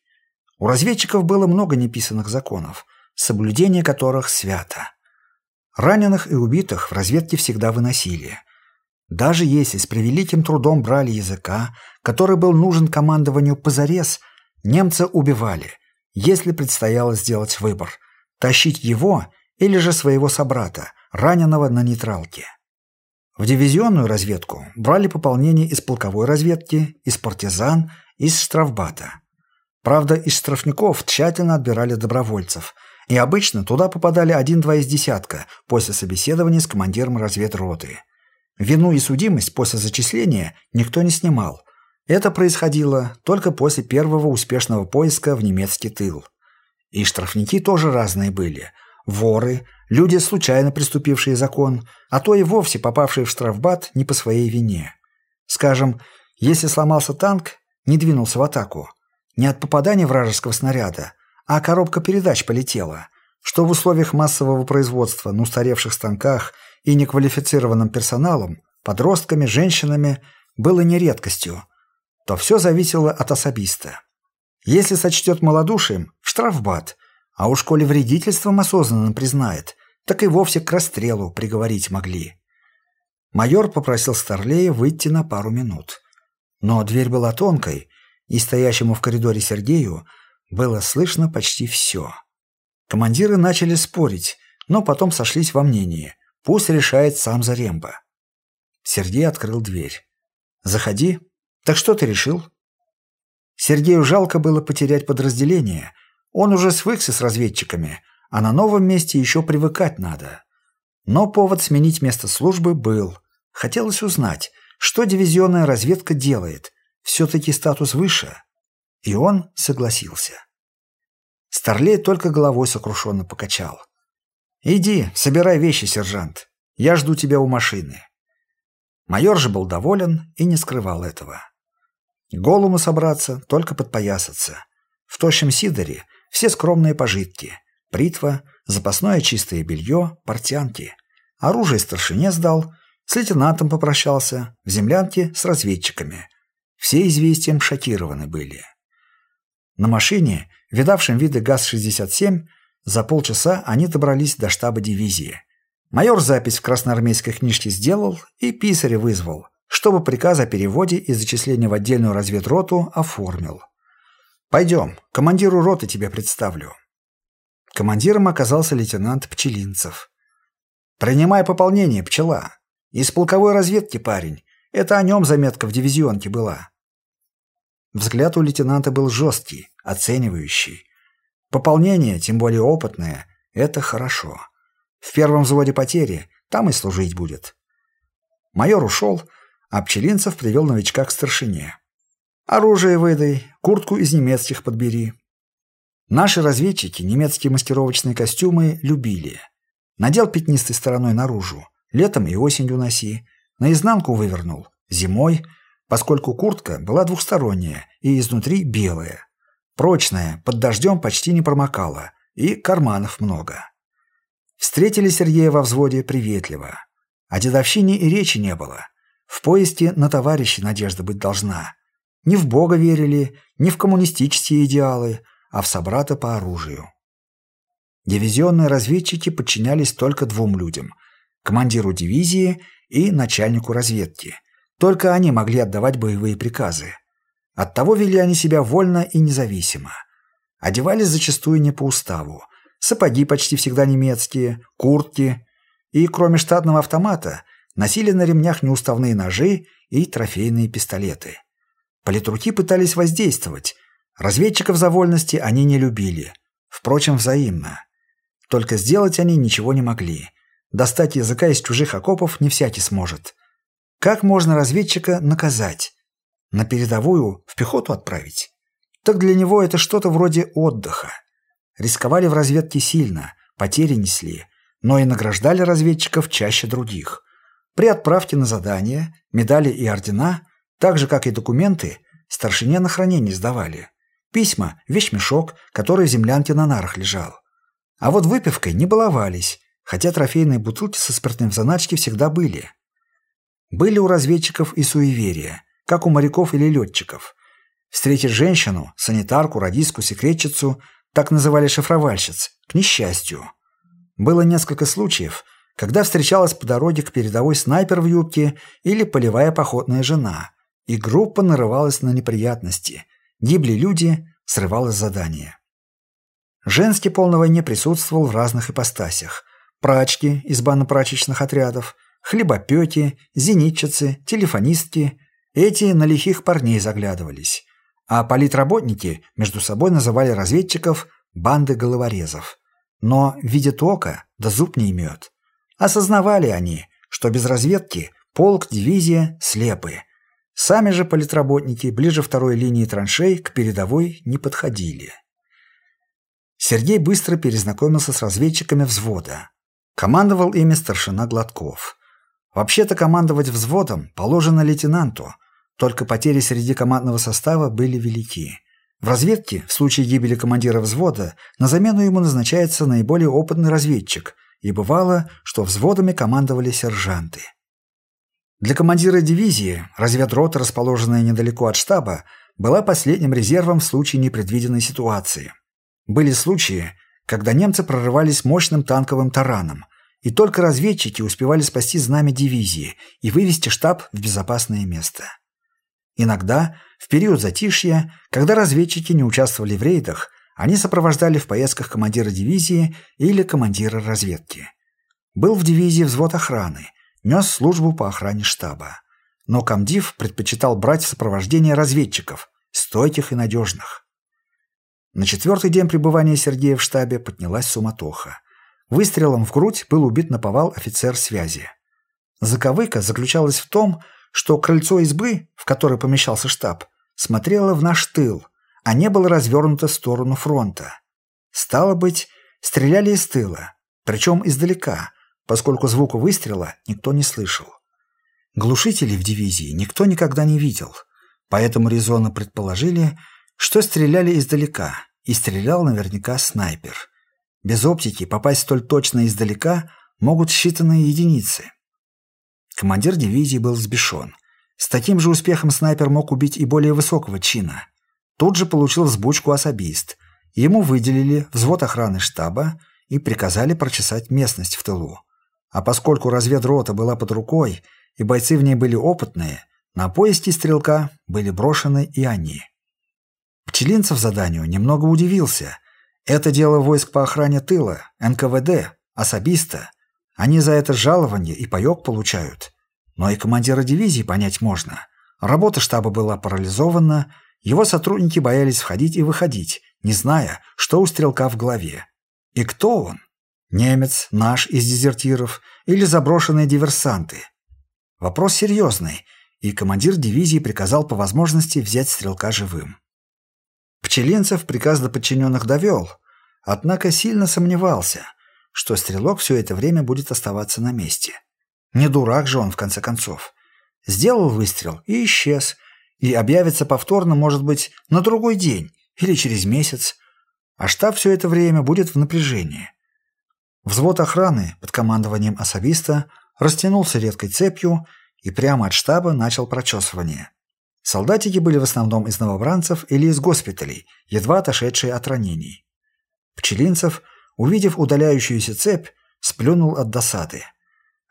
A: У разведчиков было много неписанных законов, соблюдение которых свято. Раненых и убитых в разведке всегда выносили. Даже если с превеликим трудом брали языка, который был нужен командованию позарез, немца убивали, если предстояло сделать выбор – тащить его или же своего собрата, раненого на нейтралке. В дивизионную разведку брали пополнение из полковой разведки, из партизан, из штрафбата. Правда, из штрафников тщательно отбирали добровольцев, и обычно туда попадали один-два из десятка после собеседования с командиром разведроты. Вину и судимость после зачисления никто не снимал. Это происходило только после первого успешного поиска в немецкий тыл. И штрафники тоже разные были. Воры, люди, случайно приступившие закон, а то и вовсе попавшие в штрафбат не по своей вине. Скажем, если сломался танк, не двинулся в атаку, не от попадания вражеского снаряда, а коробка передач полетела, что в условиях массового производства на устаревших станках и неквалифицированным персоналом, подростками, женщинами, было не редкостью, то все зависело от особиста. Если сочтет малодушием – штрафбат, а уж коли вредительством осознанным признает, так и вовсе к расстрелу приговорить могли. Майор попросил Старлея выйти на пару минут. Но дверь была тонкой, и стоящему в коридоре Сергею было слышно почти все. Командиры начали спорить, но потом сошлись во мнении. Пусть решает сам Заремба. Сергей открыл дверь. «Заходи. Так что ты решил?» Сергею жалко было потерять подразделение. Он уже свыкся с разведчиками, а на новом месте еще привыкать надо. Но повод сменить место службы был. Хотелось узнать, что дивизионная разведка делает. Все-таки статус выше. И он согласился. Старлей только головой сокрушенно покачал. «Иди, собирай вещи, сержант. Я жду тебя у машины». Майор же был доволен и не скрывал этого. Голому собраться, только подпоясаться. В тощем сидоре все скромные пожитки. Бритва, запасное чистое белье, портянки. Оружие старшине сдал, с лейтенантом попрощался, в землянке с разведчиками. Все известием шокированы были. На машине, видавшем виды ГАЗ-67, за полчаса они добрались до штаба дивизии. Майор запись в красноармейской книжке сделал и писаря вызвал, чтобы приказ о переводе и зачислении в отдельную разведроту оформил. «Пойдем, командиру роты тебя представлю». Командиром оказался лейтенант Пчелинцев. «Принимай пополнение, пчела. Из полковой разведки парень. Это о нем заметка в дивизионке была». Взгляд у лейтенанта был жесткий, оценивающий. Пополнение, тем более опытное, это хорошо. В первом взводе потери, там и служить будет. Майор ушел, а Пчелинцев привел новичка к старшине. «Оружие выдай, куртку из немецких подбери». Наши разведчики немецкие маскировочные костюмы любили. Надел пятнистой стороной наружу, летом и осенью носи, наизнанку вывернул, зимой – поскольку куртка была двухсторонняя и изнутри белая. Прочная, под дождем почти не промокала, и карманов много. Встретили Сергея во взводе приветливо. О дедовщине и речи не было. В поезде на товарища надежда быть должна. Не в Бога верили, не в коммунистические идеалы, а в собрата по оружию. Дивизионные разведчики подчинялись только двум людям – командиру дивизии и начальнику разведки – только они могли отдавать боевые приказы. Оттого вели они себя вольно и независимо. Одевались зачастую не по уставу. Сапоги почти всегда немецкие, куртки. И, кроме штатного автомата, носили на ремнях неуставные ножи и трофейные пистолеты. Политруки пытались воздействовать. Разведчиков за вольности они не любили. Впрочем, взаимно. Только сделать они ничего не могли. Достать языка из чужих окопов не всякий сможет. Как можно разведчика наказать? На передовую в пехоту отправить? Так для него это что-то вроде отдыха. Рисковали в разведке сильно, потери несли, но и награждали разведчиков чаще других. При отправке на задание медали и ордена, так же как и документы, старшине на хранение сдавали. Письма, вещмешок, который в землянке на нарах лежал. А вот выпивкой не баловались, хотя трофейные бутылки со спиртным в заначке всегда были. Были у разведчиков и суеверия, как у моряков или летчиков. Встретить женщину, санитарку, радистку, секретчицу, так называли шифровальщиц, к несчастью. Было несколько случаев, когда встречалась по дороге к передовой снайпер в юбке или полевая походная жена, и группа нарывалась на неприятности, Гибли люди, срывалось задание. Женский пол на войне присутствовал в разных ипостасях. Прачки из банно-прачечных отрядов, хлебопеки, зенитчицы, телефонистки. Эти на лихих парней заглядывались. А политработники между собой называли разведчиков банды головорезов. Но видит око, да зуб не имет. Осознавали они, что без разведки полк, дивизия слепые. Сами же политработники ближе второй линии траншей к передовой не подходили. Сергей быстро перезнакомился с разведчиками взвода. Командовал ими старшина Гладков. Вообще-то командовать взводом положено лейтенанту, только потери среди командного состава были велики. В разведке, в случае гибели командира взвода, на замену ему назначается наиболее опытный разведчик, и бывало, что взводами командовали сержанты. Для командира дивизии разведрота, расположенная недалеко от штаба, была последним резервом в случае непредвиденной ситуации. Были случаи, когда немцы прорывались мощным танковым тараном, и только разведчики успевали спасти знамя дивизии и вывести штаб в безопасное место. Иногда, в период затишья, когда разведчики не участвовали в рейдах, они сопровождали в поездках командира дивизии или командира разведки. Был в дивизии взвод охраны – нес службу по охране штаба. Но комдив предпочитал брать в сопровождение разведчиков, стойких и надежных. На четвертый день пребывания Сергея в штабе поднялась суматоха. Выстрелом в грудь был убит на повал офицер связи. Заковыка заключалась в том, что крыльцо избы, в которой помещался штаб, смотрело в наш тыл, а не было развернуто в сторону фронта. Стало быть, стреляли из тыла, причем издалека, поскольку звука выстрела никто не слышал. Глушителей в дивизии никто никогда не видел, поэтому резонно предположили, что стреляли издалека, и стрелял наверняка снайпер. Без оптики попасть столь точно издалека могут считанные единицы. Командир дивизии был взбешен. С таким же успехом снайпер мог убить и более высокого чина. Тут же получил взбучку особист. Ему выделили взвод охраны штаба и приказали прочесать местность в тылу. А поскольку разведрота была под рукой, и бойцы в ней были опытные, на поиски стрелка были брошены и они. Пчелинцев заданию немного удивился. Это дело войск по охране тыла, НКВД, особиста. Они за это жалование и паёк получают. Но и командира дивизии понять можно. Работа штаба была парализована, его сотрудники боялись входить и выходить, не зная, что у стрелка в голове. И кто он? Немец, наш из дезертиров или заброшенные диверсанты? Вопрос серьезный, и командир дивизии приказал по возможности взять стрелка живым. Пчелинцев приказ до подчиненных довел, однако сильно сомневался, что стрелок все это время будет оставаться на месте. Не дурак же он, в конце концов. Сделал выстрел и исчез, и объявится повторно, может быть, на другой день или через месяц, а штаб все это время будет в напряжении. Взвод охраны под командованием особиста растянулся редкой цепью и прямо от штаба начал прочесывание. Солдатики были в основном из новобранцев или из госпиталей, едва отошедшие от ранений. Пчелинцев, увидев удаляющуюся цепь, сплюнул от досады.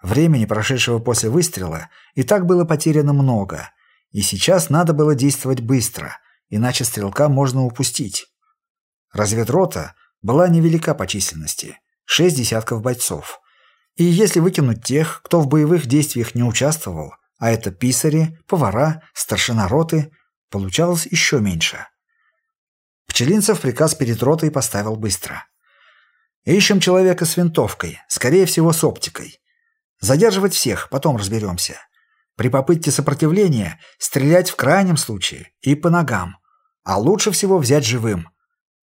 A: Времени, прошедшего после выстрела, и так было потеряно много, и сейчас надо было действовать быстро, иначе стрелка можно упустить. Разведрота была невелика по численности – шесть десятков бойцов. И если выкинуть тех, кто в боевых действиях не участвовал, а это писари, повара, старшина роты, получалось еще меньше. Пчелинцев приказ перед ротой поставил быстро. «Ищем человека с винтовкой, скорее всего, с оптикой. Задерживать всех, потом разберемся. При попытке сопротивления стрелять в крайнем случае и по ногам, а лучше всего взять живым.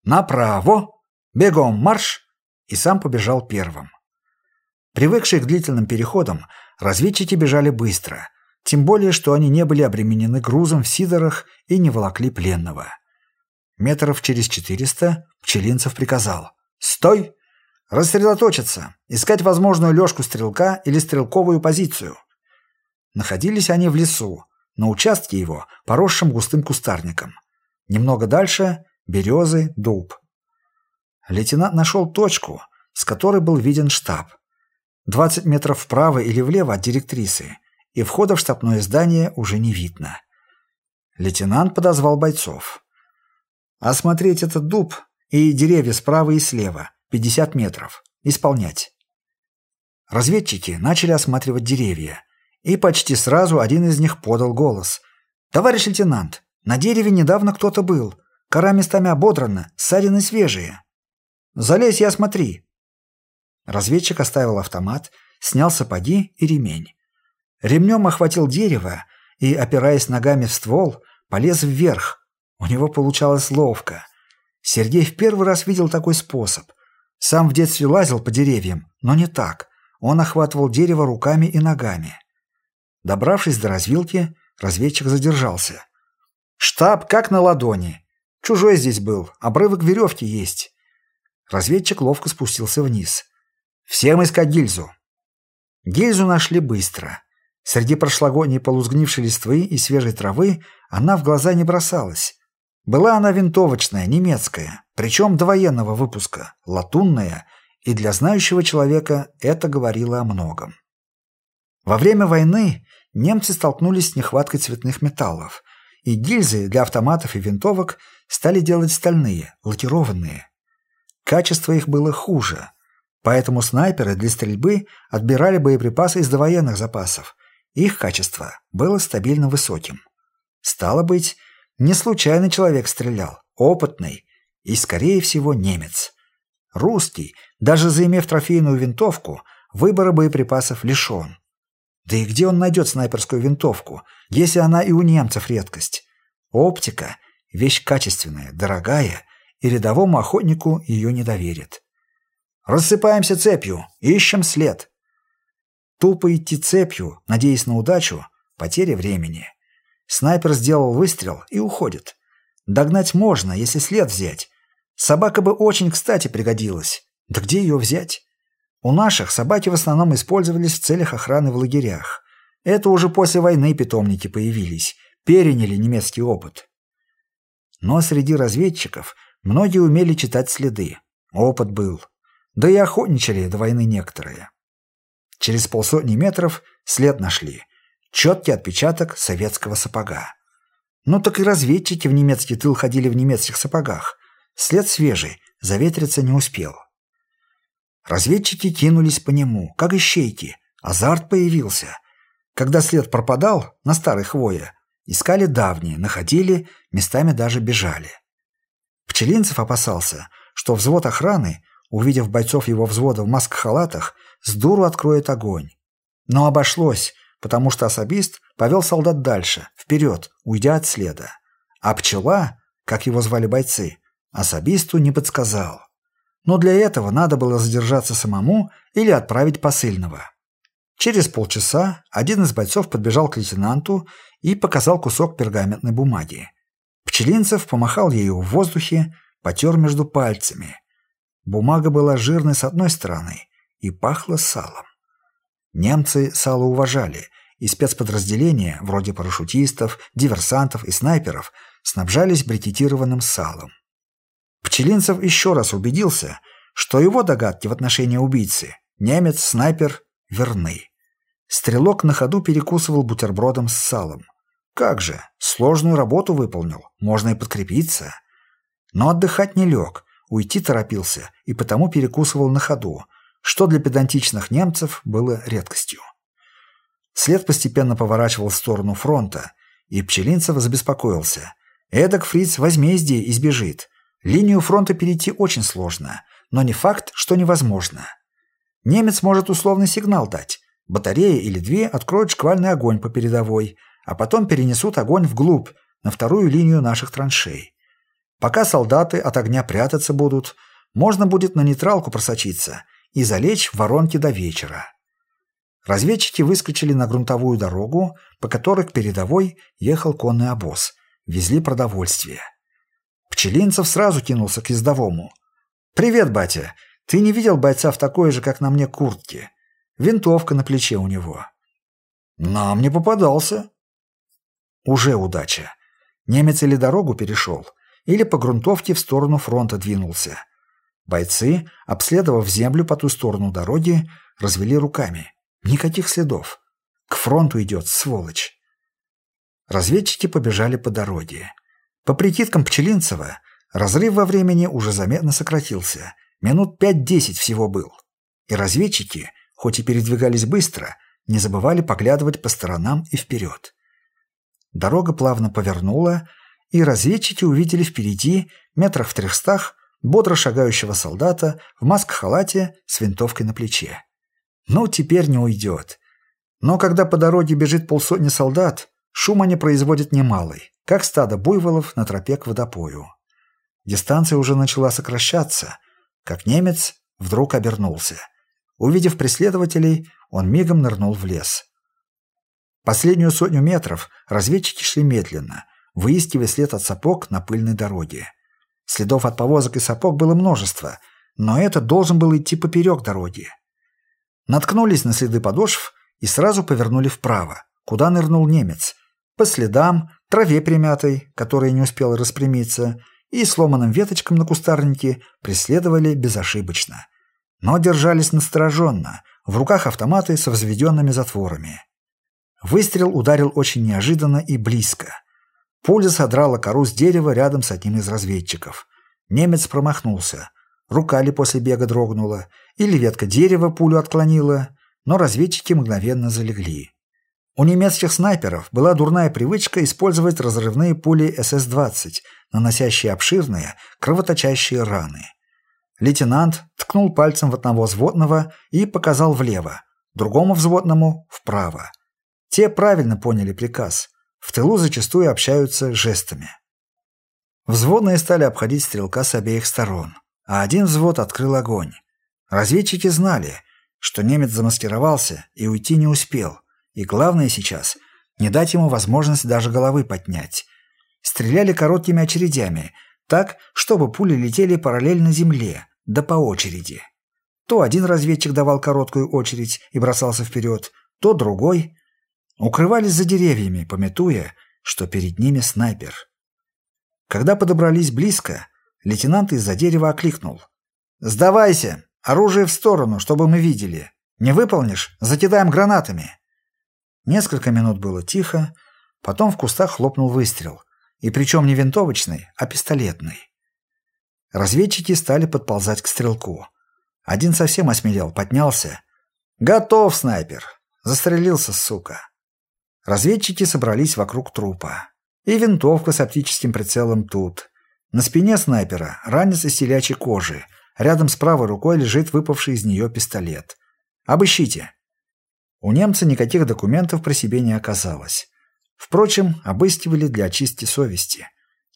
A: Направо! Бегом марш!» и сам побежал первым. Привыкшие к длительным переходам, разведчики бежали быстро, тем более, что они не были обременены грузом в сидорах и не волокли пленного. Метров через четыреста Пчелинцев приказал «Стой! Рассредоточиться! Искать возможную лёжку стрелка или стрелковую позицию!» Находились они в лесу, на участке его, поросшем густым кустарником. Немного дальше — березы, дуб. Лейтенант нашел точку, с которой был виден штаб. 20 метров вправо или влево от директрисы, и входа в штабное здание уже не видно. Лейтенант подозвал бойцов. «Осмотреть этот дуб и деревья справа и слева, 50 метров. Исполнять». Разведчики начали осматривать деревья, и почти сразу один из них подал голос. «Товарищ лейтенант, на дереве недавно кто-то был. Кора местами ободрана, ссадины свежие. Залезь и осмотри». Разведчик оставил автомат, снял сапоги и ремень. Ремнем охватил дерево и, опираясь ногами в ствол, полез вверх. У него получалось ловко. Сергей в первый раз видел такой способ. Сам в детстве лазил по деревьям, но не так. Он охватывал дерево руками и ногами. Добравшись до развилки, разведчик задержался. «Штаб как на ладони. Чужой здесь был, обрывок веревки есть». Разведчик ловко спустился вниз. «Всем искать гильзу». Гильзу нашли быстро. Среди прошлогодней полузгнившей листвы и свежей травы она в глаза не бросалась. Была она винтовочная, немецкая, причем до военного выпуска, латунная, и для знающего человека это говорило о многом. Во время войны немцы столкнулись с нехваткой цветных металлов, и гильзы для автоматов и винтовок стали делать стальные, лакированные. Качество их было хуже, поэтому снайперы для стрельбы отбирали боеприпасы из довоенных запасов. Их качество было стабильно высоким. Стало быть, не случайный человек стрелял, опытный и, скорее всего, немец. Русский, даже заимев трофейную винтовку, выбора боеприпасов лишен. Да и где он найдет снайперскую винтовку, если она и у немцев редкость? Оптика – вещь качественная, дорогая, и рядовому охотнику ее не доверит. Рассыпаемся цепью, ищем след. Тупо идти цепью, надеясь на удачу – потеря времени. Снайпер сделал выстрел и уходит. Догнать можно, если след взять. Собака бы очень кстати пригодилась. Да где ее взять? У наших собаки в основном использовались в целях охраны в лагерях. Это уже после войны питомники появились, переняли немецкий опыт. Но среди разведчиков многие умели читать следы. Опыт был. Да и охотничали до войны некоторые. Через полсотни метров след нашли. Четкий отпечаток советского сапога. Ну так и разведчики в немецкий тыл ходили в немецких сапогах. След свежий, заветриться не успел. Разведчики кинулись по нему, как ищейки. Азарт появился. Когда след пропадал на старой хвое, искали давние, находили, местами даже бежали. Пчелинцев опасался, что взвод охраны, увидев бойцов его взвода в маск-халатах, с дуру откроет огонь. Но обошлось, потому что особист повел солдат дальше, вперед, уйдя от следа. А пчела, как его звали бойцы, особисту не подсказал но для этого надо было задержаться самому или отправить посыльного. Через полчаса один из бойцов подбежал к лейтенанту и показал кусок пергаментной бумаги. Пчелинцев помахал ею в воздухе, потер между пальцами. Бумага была жирной с одной стороны и пахла салом. Немцы сало уважали, и спецподразделения, вроде парашютистов, диверсантов и снайперов, снабжались брикетированным салом. Пчелинцев еще раз убедился, что его догадки в отношении убийцы немец, снайпер верны. Стрелок на ходу перекусывал бутербродом с салом. Как же, сложную работу выполнил, можно и подкрепиться. Но отдыхать не лег, уйти торопился и потому перекусывал на ходу, что для педантичных немцев было редкостью. След постепенно поворачивал в сторону фронта, и Пчелинцев забеспокоился. Эдак фриц возмездие избежит, Линию фронта перейти очень сложно, но не факт, что невозможно. Немец может условный сигнал дать. Батарея или две откроют шквальный огонь по передовой, а потом перенесут огонь вглубь, на вторую линию наших траншей. Пока солдаты от огня прятаться будут, можно будет на нейтралку просочиться и залечь в воронки до вечера. Разведчики выскочили на грунтовую дорогу, по которой к передовой ехал конный обоз. Везли продовольствие. Пчелинцев сразу кинулся к ездовому. «Привет, батя! Ты не видел бойца в такой же, как на мне, куртке? Винтовка на плече у него». «Нам не попадался». Уже удача. Немец или дорогу перешел, или по грунтовке в сторону фронта двинулся. Бойцы, обследовав землю по ту сторону дороги, развели руками. Никаких следов. К фронту идет, сволочь. Разведчики побежали по дороге. По прикидкам Пчелинцева, разрыв во времени уже заметно сократился. Минут 5-10 всего был. И разведчики, хоть и передвигались быстро, не забывали поглядывать по сторонам и вперед. Дорога плавно повернула, и разведчики увидели впереди, метрах в трехстах, бодро шагающего солдата в маск-халате с винтовкой на плече. Ну, теперь не уйдет. Но когда по дороге бежит полсотни солдат, шум они производят немалый, как стадо буйволов на тропе к водопою. Дистанция уже начала сокращаться, как немец вдруг обернулся. Увидев преследователей, он мигом нырнул в лес. Последнюю сотню метров разведчики шли медленно, выискивая след от сапог на пыльной дороге. Следов от повозок и сапог было множество, но этот должен был идти поперек дороги. Наткнулись на следы подошв и сразу повернули вправо, куда нырнул немец. По следам, траве примятой, которая не успела распрямиться, и сломанным веточкам на кустарнике преследовали безошибочно. Но держались настороженно, в руках автоматы со взведенными затворами. Выстрел ударил очень неожиданно и близко. Пуля содрала кору с дерева рядом с одним из разведчиков. Немец промахнулся. Рука ли после бега дрогнула, или ветка дерева пулю отклонила, но разведчики мгновенно залегли. У немецких снайперов была дурная привычка использовать разрывные пули СС-20, наносящие обширные, кровоточащие раны. Лейтенант ткнул пальцем в одного взводного и показал влево, другому взводному – вправо. Те правильно поняли приказ. В тылу зачастую общаются жестами. Взводные стали обходить стрелка с обеих сторон, а один взвод открыл огонь. Разведчики знали, что немец замаскировался и уйти не успел, и главное сейчас – не дать ему возможность даже головы поднять. Стреляли короткими очередями, так, чтобы пули летели параллельно земле, да по очереди. То один разведчик давал короткую очередь и бросался вперед, то другой. Укрывались за деревьями, пометуя, что перед ними снайпер. Когда подобрались близко, лейтенант из-за дерева окликнул. «Сдавайся! Оружие в сторону, чтобы мы видели. Не выполнишь – закидаем гранатами». Несколько минут было тихо, потом в кустах хлопнул выстрел. И причем не винтовочный, а пистолетный. Разведчики стали подползать к стрелку. Один совсем осмелел, поднялся. «Готов, снайпер!» Застрелился, сука. Разведчики собрались вокруг трупа. И винтовка с оптическим прицелом тут. На спине снайпера ранец из телячьей кожи. Рядом с правой рукой лежит выпавший из нее пистолет. Обыщите. У немца никаких документов при себе не оказалось. Впрочем, обыскивали для очистки совести.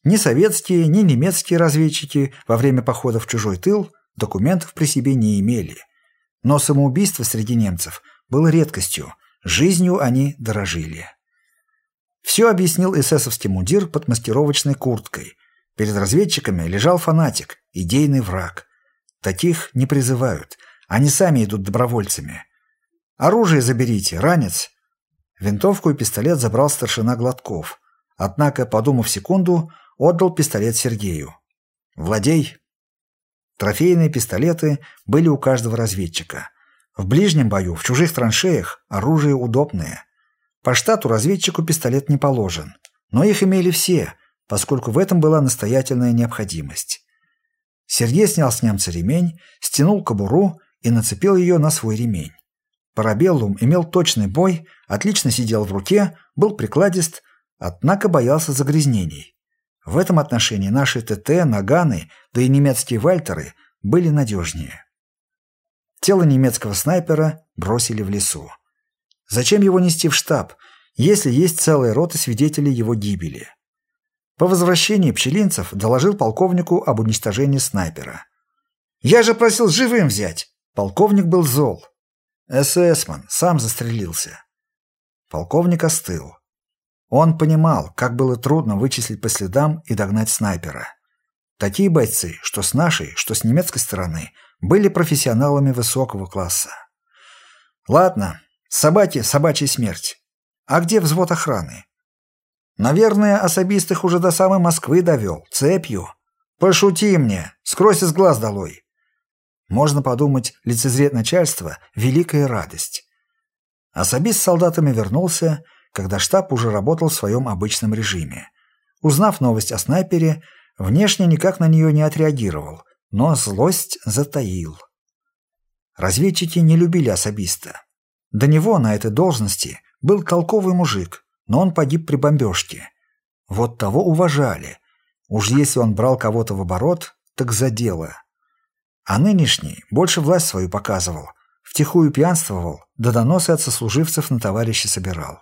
A: Ни советские, ни немецкие разведчики во время похода в чужой тыл документов при себе не имели. Но самоубийство среди немцев было редкостью, жизнью они дорожили. Все объяснил эсэсовский мундир под маскировочной курткой. Перед разведчиками лежал фанатик, идейный враг. Таких не призывают, они сами идут добровольцами. «Оружие заберите, ранец!» Винтовку и пистолет забрал старшина Гладков. Однако, подумав секунду, отдал пистолет Сергею. «Владей!» Трофейные пистолеты были у каждого разведчика. В ближнем бою, в чужих траншеях, оружие удобное. По штату разведчику пистолет не положен. Но их имели все, поскольку в этом была настоятельная необходимость. Сергей снял с немца ремень, стянул кобуру и нацепил ее на свой ремень. Парабеллум имел точный бой, отлично сидел в руке, был прикладист, однако боялся загрязнений. В этом отношении наши ТТ, Наганы, да и немецкие Вальтеры были надежнее. Тело немецкого снайпера бросили в лесу. Зачем его нести в штаб, если есть целая рота свидетелей его гибели? По возвращении Пчелинцев доложил полковнику об уничтожении снайпера. «Я же просил живым взять!» Полковник был зол. ССман сам застрелился. Полковник остыл. Он понимал, как было трудно вычислить по следам и догнать снайпера. Такие бойцы, что с нашей, что с немецкой стороны, были профессионалами высокого класса. Ладно, собаки – собачья смерть. А где взвод охраны? Наверное, особистых уже до самой Москвы довел, цепью. Пошути мне, скройся с глаз долой. Можно подумать, лицезреть начальство – великая радость. Особист с солдатами вернулся, когда штаб уже работал в своем обычном режиме. Узнав новость о снайпере, внешне никак на нее не отреагировал, но злость затаил. Разведчики не любили особиста. До него на этой должности был толковый мужик, но он погиб при бомбежке. Вот того уважали. Уж если он брал кого-то в оборот, так за дело. А нынешний больше власть свою показывал, втихую пьянствовал, да доносы от сослуживцев на товарища собирал.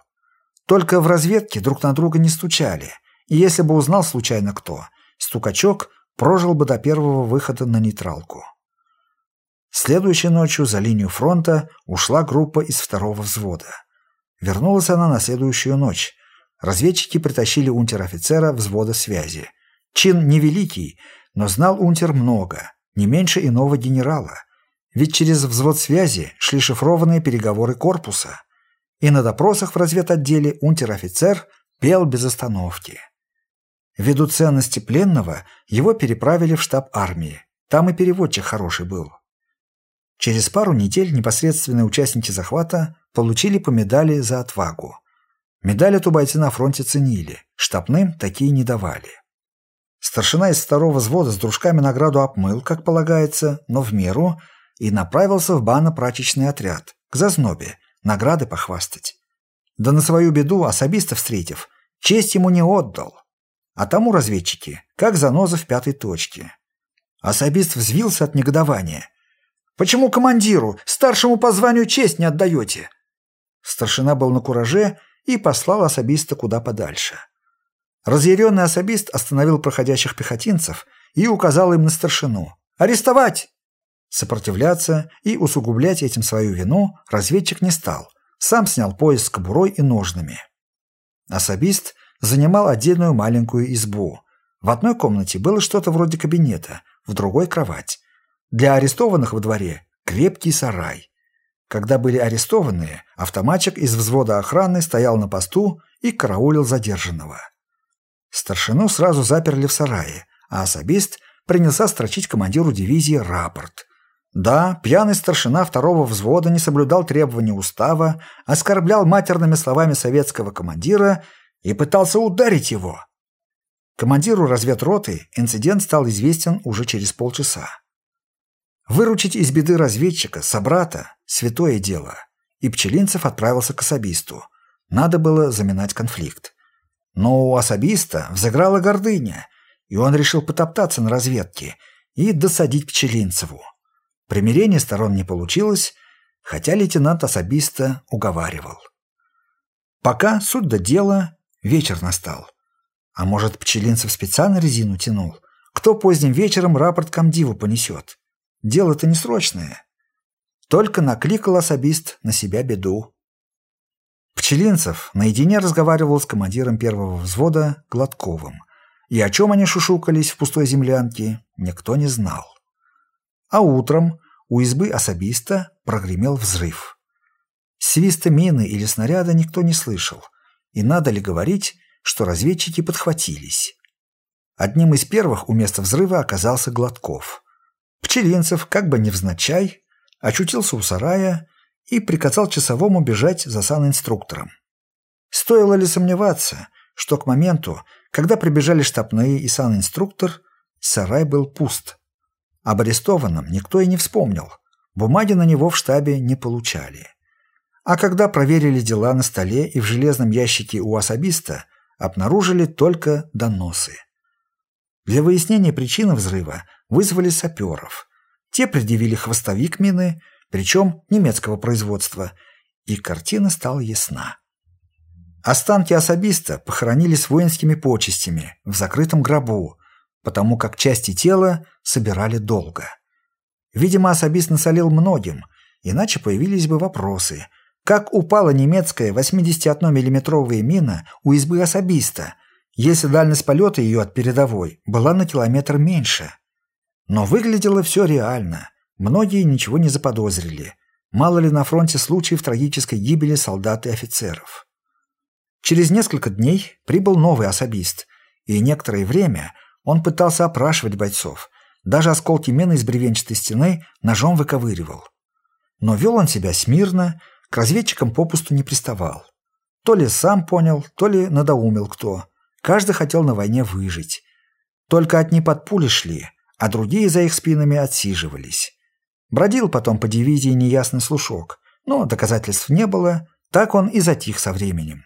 A: Только в разведке друг на друга не стучали, и если бы узнал случайно кто, стукачок прожил бы до первого выхода на нейтралку. Следующей ночью за линию фронта ушла группа из второго взвода. Вернулась она на следующую ночь. Разведчики притащили унтер-офицера взвода связи. Чин невеликий, но знал унтер много, не меньше иного генерала. Ведь через взвод связи шли шифрованные переговоры корпуса. И на допросах в разведотделе унтер-офицер пел без остановки. Ввиду ценности пленного его переправили в штаб армии. Там и переводчик хороший был. Через пару недель непосредственные участники захвата получили по медали за отвагу. Медаль эту бойцы на фронте ценили, штабным такие не давали. Старшина из второго взвода с дружками награду обмыл, как полагается, но в меру, и направился в банно-прачечный отряд, к зазнобе, награды похвастать. Да на свою беду, особисто встретив, честь ему не отдал. А тому разведчики, как заноза в пятой точке. Особист взвился от негодования. «Почему командиру, старшему по званию честь не отдаете?» Старшина был на кураже и послал особиста куда подальше. Разъяренный особист остановил проходящих пехотинцев и указал им на старшину. «Арестовать!» Сопротивляться и усугублять этим свою вину разведчик не стал. Сам снял пояс с кобурой и ножными. Особист занимал отдельную маленькую избу. В одной комнате было что-то вроде кабинета, в другой – кровать. Для арестованных во дворе – крепкий сарай. Когда были арестованные, автоматчик из взвода охраны стоял на посту и караулил задержанного. Старшину сразу заперли в сарае, а особист принялся строчить командиру дивизии рапорт. Да, пьяный старшина второго взвода не соблюдал требований устава, оскорблял матерными словами советского командира и пытался ударить его. Командиру разведроты инцидент стал известен уже через полчаса. Выручить из беды разведчика, собрата – святое дело. И Пчелинцев отправился к особисту. Надо было заминать конфликт. Но у особиста взыграла гордыня, и он решил потоптаться на разведке и досадить Пчелинцеву. Примирение сторон не получилось, хотя лейтенант особиста уговаривал. Пока суть до дела, вечер настал. А может, Пчелинцев специально резину тянул? Кто поздним вечером рапорт комдиву понесет? Дело-то не срочное. Только накликал особист на себя беду. Пчелинцев наедине разговаривал с командиром первого взвода Гладковым. И о чем они шушукались в пустой землянке, никто не знал. А утром у избы особиста прогремел взрыв. Свиста мины или снаряда никто не слышал. И надо ли говорить, что разведчики подхватились. Одним из первых у места взрыва оказался Гладков. Пчелинцев, как бы невзначай, очутился у сарая и приказал часовому бежать за санинструктором. Стоило ли сомневаться, что к моменту, когда прибежали штабные и санинструктор, сарай был пуст. Об арестованном никто и не вспомнил. Бумаги на него в штабе не получали. А когда проверили дела на столе и в железном ящике у особиста, обнаружили только доносы. Для выяснения причины взрыва вызвали саперов. Те предъявили хвостовик мины, причем немецкого производства, и картина стала ясна. Останки особиста похоронили с воинскими почестями в закрытом гробу, потому как части тела собирали долго. Видимо, особист насолил многим, иначе появились бы вопросы. Как упала немецкая 81 миллиметровая мина у избы особиста, если дальность полета ее от передовой была на километр меньше. Но выглядело все реально. Многие ничего не заподозрили. Мало ли на фронте случаев трагической гибели солдат и офицеров. Через несколько дней прибыл новый особист, и некоторое время он пытался опрашивать бойцов, даже осколки мены из бревенчатой стены ножом выковыривал. Но вел он себя смирно, к разведчикам попусту не приставал. То ли сам понял, то ли надоумил кто. Каждый хотел на войне выжить. Только одни под пули шли, а другие за их спинами отсиживались. Бродил потом по дивизии неясный слушок, но доказательств не было, так он и затих со временем.